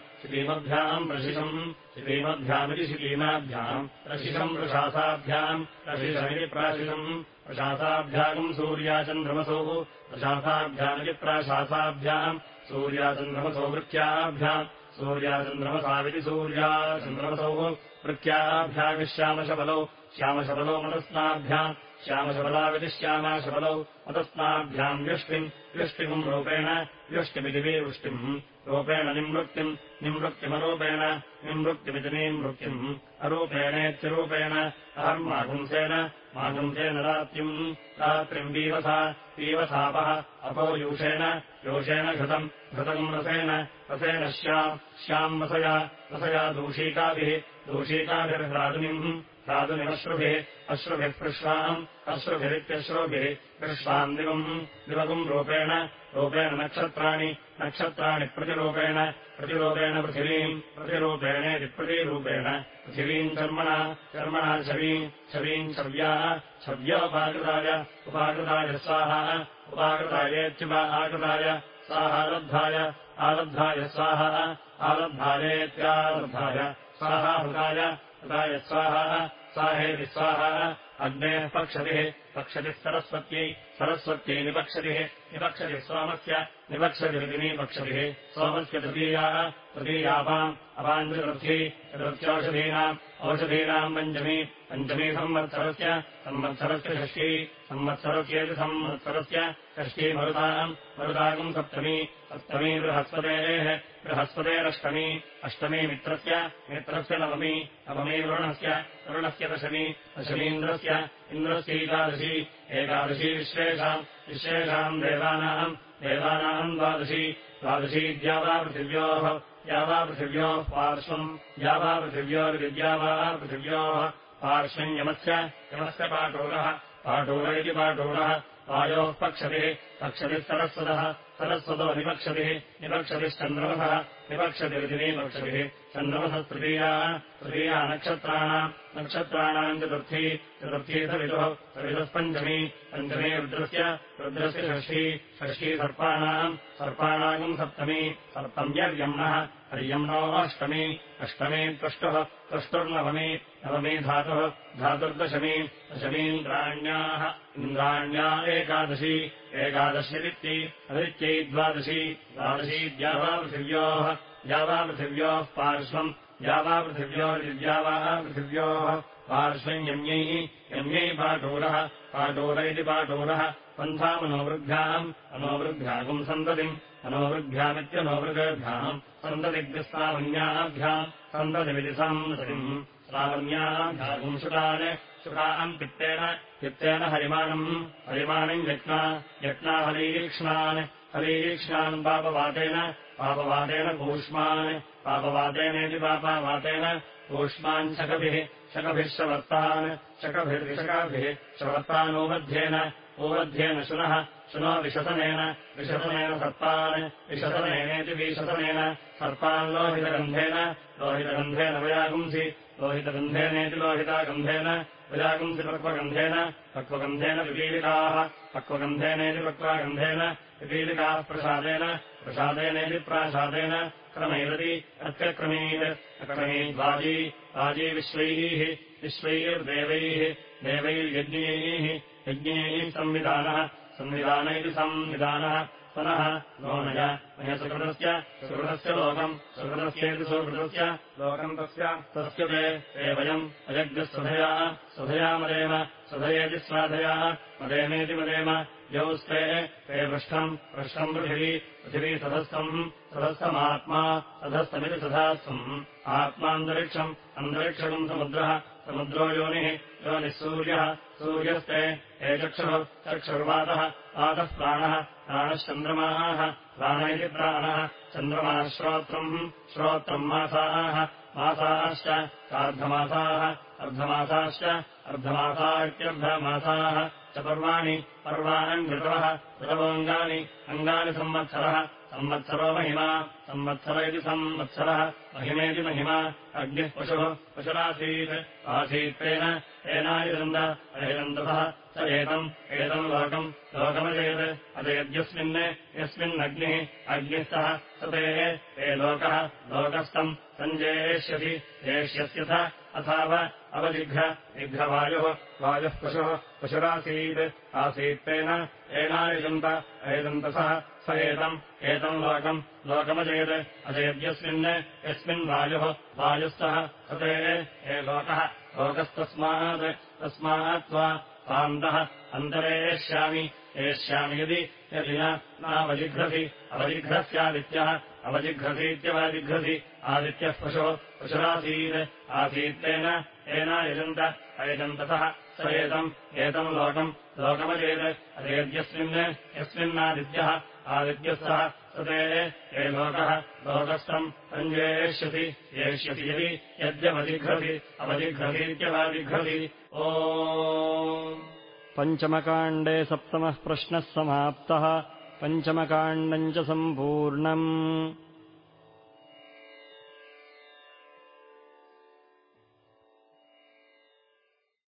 प्रशिशम् शिलीमभ्यामिति शिलीमाभ्याम् प्रशिशम् प्रशासाभ्याम् प्रशिशमिति प्राशिशम् प्रशासाभ्यागम् सूर्याचन्द्रमसौ प्रशासाभ्यामिति प्राशासाभ्याम् सूर्याचन्द्रमसौ वृत्याभ्याम् सूर्याचन्द्रमसाविति सूर्या चन्द्रमसौ वृत्याभ्याविश्यामशबलौ श्यामशबलौ मतस्नाभ्याम् श्यामाशबलौ मतस्नाभ्याम् व्यष्टिम् व्यष्टिम् रूपेण व्यष्टिमिति वृष्टिम्। रूपेण निमृत्तिम् निमृत्तिमरूपेण निमृत्तिमिति निमृत्तिम् अरूपेणेत्यरूपेण अहर्मागुंसेन मागुंसेन रात्रिम्। रात्रिम् वीवसा पीवसापः अपो यूषेण योषेण घृतम् घृतम् रसेन रसेन श्याम्। श्याम् वसया रसया दूषीकाभिः दूषीकाभिर्ह्रादुनिम् ह्रादुनिमश्रुभिः अश्रुभिः पृष्वाम् अश्रुभिरित्यश्रुभिः पृष्वाम् दिवम् दिवगुम् रूपेण रूपेण नक्षत्राणि नक्षत्राणि प्रतिरूपेण प्रतिरूपेण पृथिवीम् प्रतिरूपेणेति प्रतिरूपेण पृथिवीम् कर्मणा कर्मणा छवीम् छवीम् छव्या छव्योपाकृताय उपाकृताय स्वाहा उपाकृतायेत्युपा आकृताय स्वाहालब्धाय आलब्धाय स्वाहा आलब्धायेत्यालब्धाय स्वाहा हृताय हृताय स्वाहा स्वाहा अग्नेः पक्षतिः पक्षतिः सरस्वत्यै सरस्वत्यै निपक्षतिः निपक्षतिः सोमस्य निपक्षतिरिति निपक्षतिः सोमस्य तृतीया तृतीयापाम् चतुर्थी चतुर्थ्यौषधीनाम् औषधीनाम् पञ्चमी पञ्चमी संवत्सरस्य संवत्सरस्य षष्ठी संवत्सरस्येति संवत्सरस्य षष्ठी मरुताम् मरुताकम् सप्तमी सप्तमी बृहस्पतेः बृहस्पतेरष्टमी अष्टमी मित्रस्य मित्रस्य नवमी नवमी वरुणस्य वरुणस्य दशमी दशमीन्द्रस्य इन्द्रस्यैकादशी एकादशी विश्वेषाम् विश्वेषाम् देवानाम् देवानाम् द्वादशी द्वादशी द्यावापृथिव्योः द्यावापृथिव्योः पार्श्वम् द्यावापृथिव्योर्विद्यावा पृथिव्योः पार्श्वम् यमस्य यमस्य पाटोरः पाटोर इति पाटोरः वायोः पक्षतिः पक्षतिः सरस्वतः सरस्वतो निपक्षतिः निपक्षतिश्चन्द्रमसः निपक्षतिरिति निपक्षतिः चन्द्रमसः तृतीया तृतीया नक्षत्राणाम् नक्षत्राणाम् चतुर्थी चतुर्थी सविदुः सविदुः पञ्चमी पञ्चमी रुद्रस्य रुद्रस्य षष्ठी षष्ठी सर्पाणाम् सर्पाणागम् सप्तमी सप्तम्यर्यम्णः हर्यम्नो अष्टमी अष्टमी त्वष्टुः त्वष्टुर्नवमी नवमी धातुः धातुर्दशमी दशमीन्द्राण्याः इन्द्राण्या एकादशी एकादश्यदित्यै अदित्यै द्वादशी द्वादशी द्यावापृथिव्योः द्यावापृथिव्योः पार्श्वम् द्यावापृथिव्योर्दिद्यावाः पृथिव्योः पार्श्वम् यम्यैः यम्यै पाटूरः पाटूर इति पाटूरः पन्थामनोवृद्भ्याम् अनोवृद्भ्यागुम् सन्ततिम् अनोवृद्भ्यामित्यनोवृगभ्याम् सन्ततिग्रस्तावन्याभ्याम् सन्ततिमिति सन्ततिम् श्रावण्याभ्यागुम् शुकाम् पित्तेन चित्तेन हरिमानम् हरिमाणम् यज्ञा यज्ञा हरीक्ष्णान् हरीक्ष्णान् पापवातेन पापवातेन कूष्मान् पापवातेनेति पापवातेन कूष्मान् शकभिः शकभिः शवर्तान् शकभिर्विशकाभिः शवर्तानोमध्येन ओमध्येन शुनः शुनो विशसनेन विशसनेन सर्पान् विशसनेनेति विशसनेन सर्पान् लोहितगन्धेन लोहितगन्धेन वयागुंसि लोहितगन्धेनेति लोहितागन्धेन वयागुंसि पक्वगन्धेन विपीलिकाः पक्वगन्धेनेति पक्वागन्धेन विपीलिकाः प्रसादेन प्रसादेनेति प्रासादेन क्रमैरति अत्यक्रमीत् अक्रमीद्वाजी वाजी विश्वैः विश्वैर्देवैः देवैर्यज्ञैः यज्ञैः संविधानः संविधान संविधानः नय सुकृतस्य सुकृतस्य लोकम् सुकृतस्येति सुकृतस्य। लोकम् तस्य तस्य ते वयम् अयज्ञस्वधया स्वधया मदेम स्वधयेति स्वाधया। मदेमेति मदेम यौस्ते ते पृष्ठम् पृष्ठम् पृथिवी पृथिवी सदस्थम् सदस्थमात्मा सदस्थमिति सदास्थम् आत्मान्तरिक्षम् अन्तरिक्षकम् समुद्रः समुद्रो योनिः योनिः सूर्यः सूर्यस्ते हे चक्षुः चक्षुर्वातः वातः प्राणः प्राणश्चन्द्रमाः प्राण इति प्राणः चन्द्रमाः श्रोत्रम् श्रोत्रम् मासाः मासाश्च सार्धमासाः अर्धमासाश्च अर्धमासा इत्यर्धमासाः च पर्वाणि पर्वाणि ऋतवः ऋतवोऽङ्गानि अङ्गानि संवत्सरः संवत्सरो महिमा संवत्सर इति संवत्सरः महिमेति महिमा अग्निः पशुः पशुरासीत् आसीत्तेन अयजन्ततः स एतम् एतम् लोकम् लोकमजयत् अजयद्यस्मिन् यस्मिन्नग्निः अग्निः सः स ते ते लोकः लोकस्तम् सञ्जेष्यसि एष्यस्यथ अथाव अवजिघ्र जिघ्रवायुः वायुः पशुः पशुरासीत्। आसीत्तेन एनायुजन्त अयजन्तसः स। एतम्। एतम् लोकम्। लोकमजयत् अजयद्यस्मिन् यस्मिन् वायुः। वायुस्तः स ते हे लोकः। लोकस्तस्मात्। तस्मात् त्वा तान्तः अन्तरेष्यामि एष्यामि यदि। नावजिघ्रसि अवजिघ्रस्यादित्यः अवजिघ्रसीत्यवजिघ्रसि आदित्यः पशुः पशुरासीत्। आसीत्तेन एनायजन्त अयजन्ततः स एतम् एतम् लोकम् लोकमजेत् अजेद्यस्मिन् यस्मिन्नादित्यः। आदित्यः सः ते हे लोकः। लोकस्तम् येष्यसि यदि यद्यवजिघ्रसि अवजिघ्रसीत्यवजिघ्रसि ओ। पञ्चमकाण्डे सप्तमः प्रश्नः समाप्तः पञ्चमकाण्डम् च सम्पूर्णम्